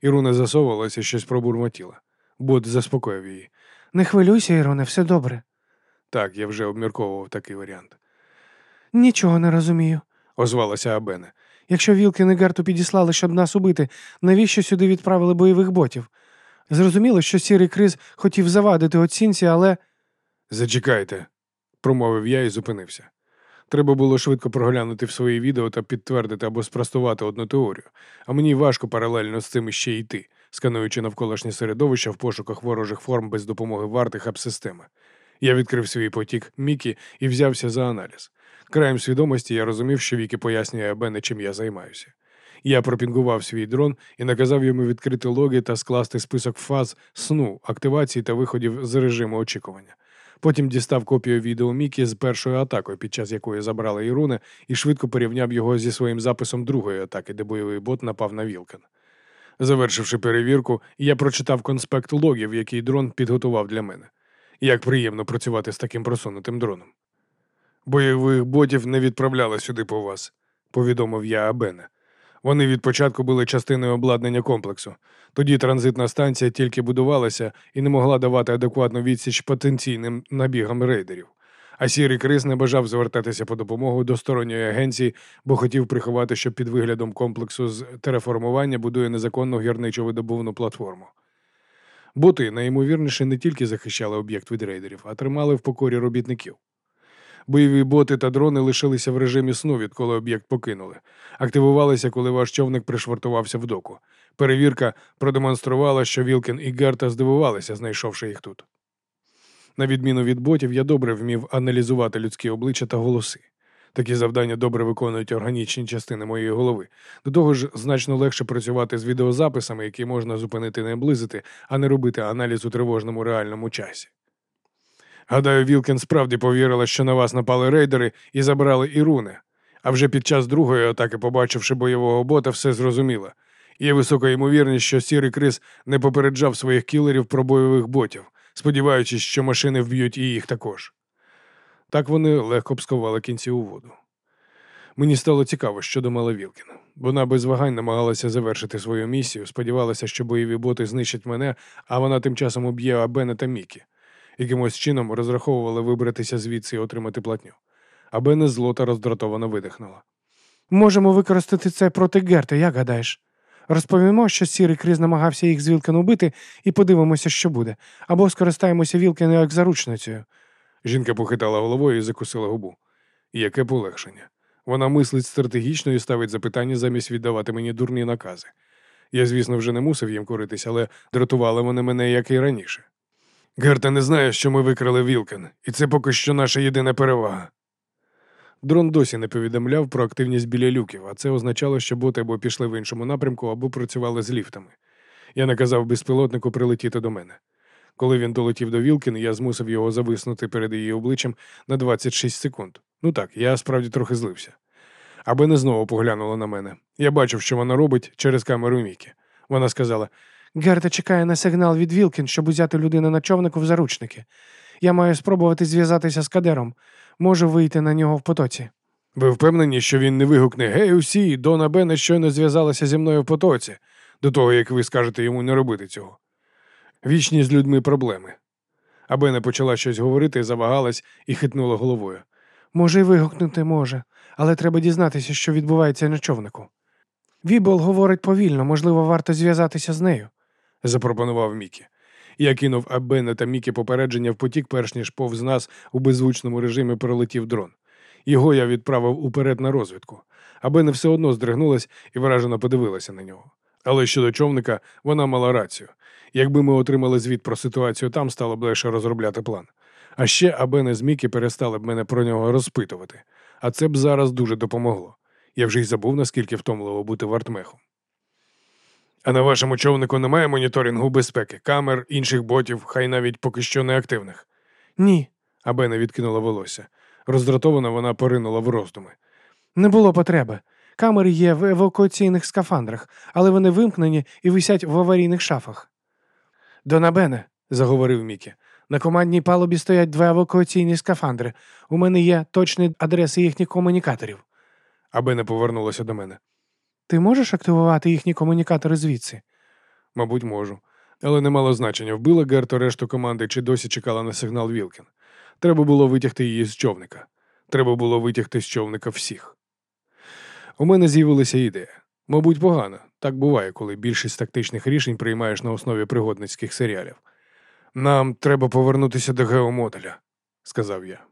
Іруна засовувалася, щось пробурмотіла. Бот заспокоїв її. Не хвилюйся, Іроне, все добре. Так, я вже обмірковував такий варіант. Нічого не розумію. Озвалася Абене. Якщо Вілкін і Герту підіслали, щоб нас убити, навіщо сюди відправили бойових ботів? Зрозуміло, що сірий криз хотів завадити оцінці, але Зачекайте, промовив я і зупинився. Треба було швидко проглянути в свої відео та підтвердити або спростувати одну теорію, а мені важко паралельно з цим іще йти, скануючи навколишнє середовище в пошуках ворожих форм без допомоги варти хаб-системи. Я відкрив свій потік Мікі і взявся за аналіз. Краєм свідомості я розумів, що Вікі пояснює Абене, чим я займаюся. Я пропінгував свій дрон і наказав йому відкрити логи та скласти список фаз сну, активації та виходів з режиму очікування. Потім дістав копію відео Мікі з першою атакою, під час якої забрали Іруни, і швидко порівняв його зі своїм записом другої атаки, де бойовий бот напав на Вілкен. Завершивши перевірку, я прочитав конспект логів, який дрон підготував для мене. Як приємно працювати з таким просунутим дроном. Бойових ботів не відправляли сюди по вас, повідомив я Абене. Вони від початку були частиною обладнання комплексу. Тоді транзитна станція тільки будувалася і не могла давати адекватну відсіч потенційним набігам рейдерів. А сірий криз не бажав звертатися по допомогу до сторонньої агенції, бо хотів приховати, що під виглядом комплексу з тереформування будує незаконну гірничо-видобувну платформу. Боти найімовірніше не тільки захищали об'єкт від рейдерів, а тримали в покорі робітників. Бойові боти та дрони лишилися в режимі сну, відколи об'єкт покинули. Активувалися, коли ваш човник пришвартувався в доку. Перевірка продемонструвала, що Вілкін і Герта здивувалися, знайшовши їх тут. На відміну від ботів, я добре вмів аналізувати людські обличчя та голоси. Такі завдання добре виконують органічні частини моєї голови. До того ж, значно легше працювати з відеозаписами, які можна зупинити і наблизити, а не робити аналіз у тривожному реальному часі. Гадаю, Вілкен справді повірила, що на вас напали рейдери і забрали Іруни. А вже під час другої атаки, побачивши бойового бота, все зрозуміла. Є висока ймовірність, що сірий криз не попереджав своїх кілерів про бойових ботів, сподіваючись, що машини вб'ють і їх також. Так вони легко б сховали кінці у воду. Мені стало цікаво, що думала Вілкін. Вона без вагань намагалася завершити свою місію, сподівалася, що бойові боти знищать мене, а вона тим часом уб'є Абена та Мікі. Якимось чином розраховувала вибратися звідси і отримати платню. Абена зло та роздратовано видихнула. можемо використати це проти Герти, як гадаєш? Розповімо, що сірий криз намагався їх з Вілкен убити, і подивимося, що буде. Або скористаємося Вілкен як заручницею. Жінка похитала головою і закусила губу. Яке полегшення. Вона мислить стратегічно і ставить запитання замість віддавати мені дурні накази. Я, звісно, вже не мусив їм коритись, але дратували вони мене, як і раніше. Герта не знає, що ми викрали Вілкен, і це поки що наша єдина перевага. Дрон досі не повідомляв про активність біля люків, а це означало, що боти або пішли в іншому напрямку, або працювали з ліфтами. Я наказав безпілотнику прилетіти до мене. Коли він долетів до Вілкін, я змусив його зависнути перед її обличчям на 26 секунд. Ну так, я справді трохи злився. Аби не знову поглянула на мене. Я бачив, що вона робить через камеру Мікі. Вона сказала: Герта чекає на сигнал від Вілкін, щоб узяти людину на човнику в заручники. Я маю спробувати зв'язатися з кадером. Можу вийти на нього в потоці. Ви впевнені, що він не вигукне Гей, усі, Дона Бене щойно зв'язалася зі мною в потоці, до того, як ви скажете йому не робити цього. Вічні з людьми проблеми. А Бене почала щось говорити, завагалась і хитнула головою. Може, й вигукнути може, але треба дізнатися, що відбувається на човнику. Вібол говорить повільно, можливо, варто зв'язатися з нею. запропонував Мікі. Я кинув Абена та Мікі попередження в потік, перш ніж повз нас у беззвучному режимі пролетів дрон. Його я відправив уперед на розвідку. Абена все одно здригнулась і вражено подивилася на нього. Але щодо човника вона мала рацію. Якби ми отримали звіт про ситуацію там, стало б легше розробляти план. А ще Абене з Мікі перестали б мене про нього розпитувати. А це б зараз дуже допомогло. Я вже й забув, наскільки втомливо бути вартмехом. А на вашому човнику немає моніторингу безпеки, камер, інших ботів, хай навіть поки що не активних. Ні, Абена відкинула волосся. Роздратована вона поринула в роздуми. не було потреби. Камери є в евакуаційних скафандрах, але вони вимкнені і висять в аварійних шафах. Донабене, заговорив Мікі. на командній палубі стоять два евакуаційні скафандри. У мене є точні адреси їхніх комунікаторів. Абена повернулася до мене. Ти можеш активувати їхні комунікатори звідси? Мабуть, можу. Але не мало значення, вбила Герто решту команди чи досі чекала на сигнал Вілкін. Треба було витягти її з човника. Треба було витягти з човника всіх. У мене з'явилася ідея. Мабуть, погана. Так буває, коли більшість тактичних рішень приймаєш на основі пригодницьких серіалів. Нам треба повернутися до геомоделя, сказав я.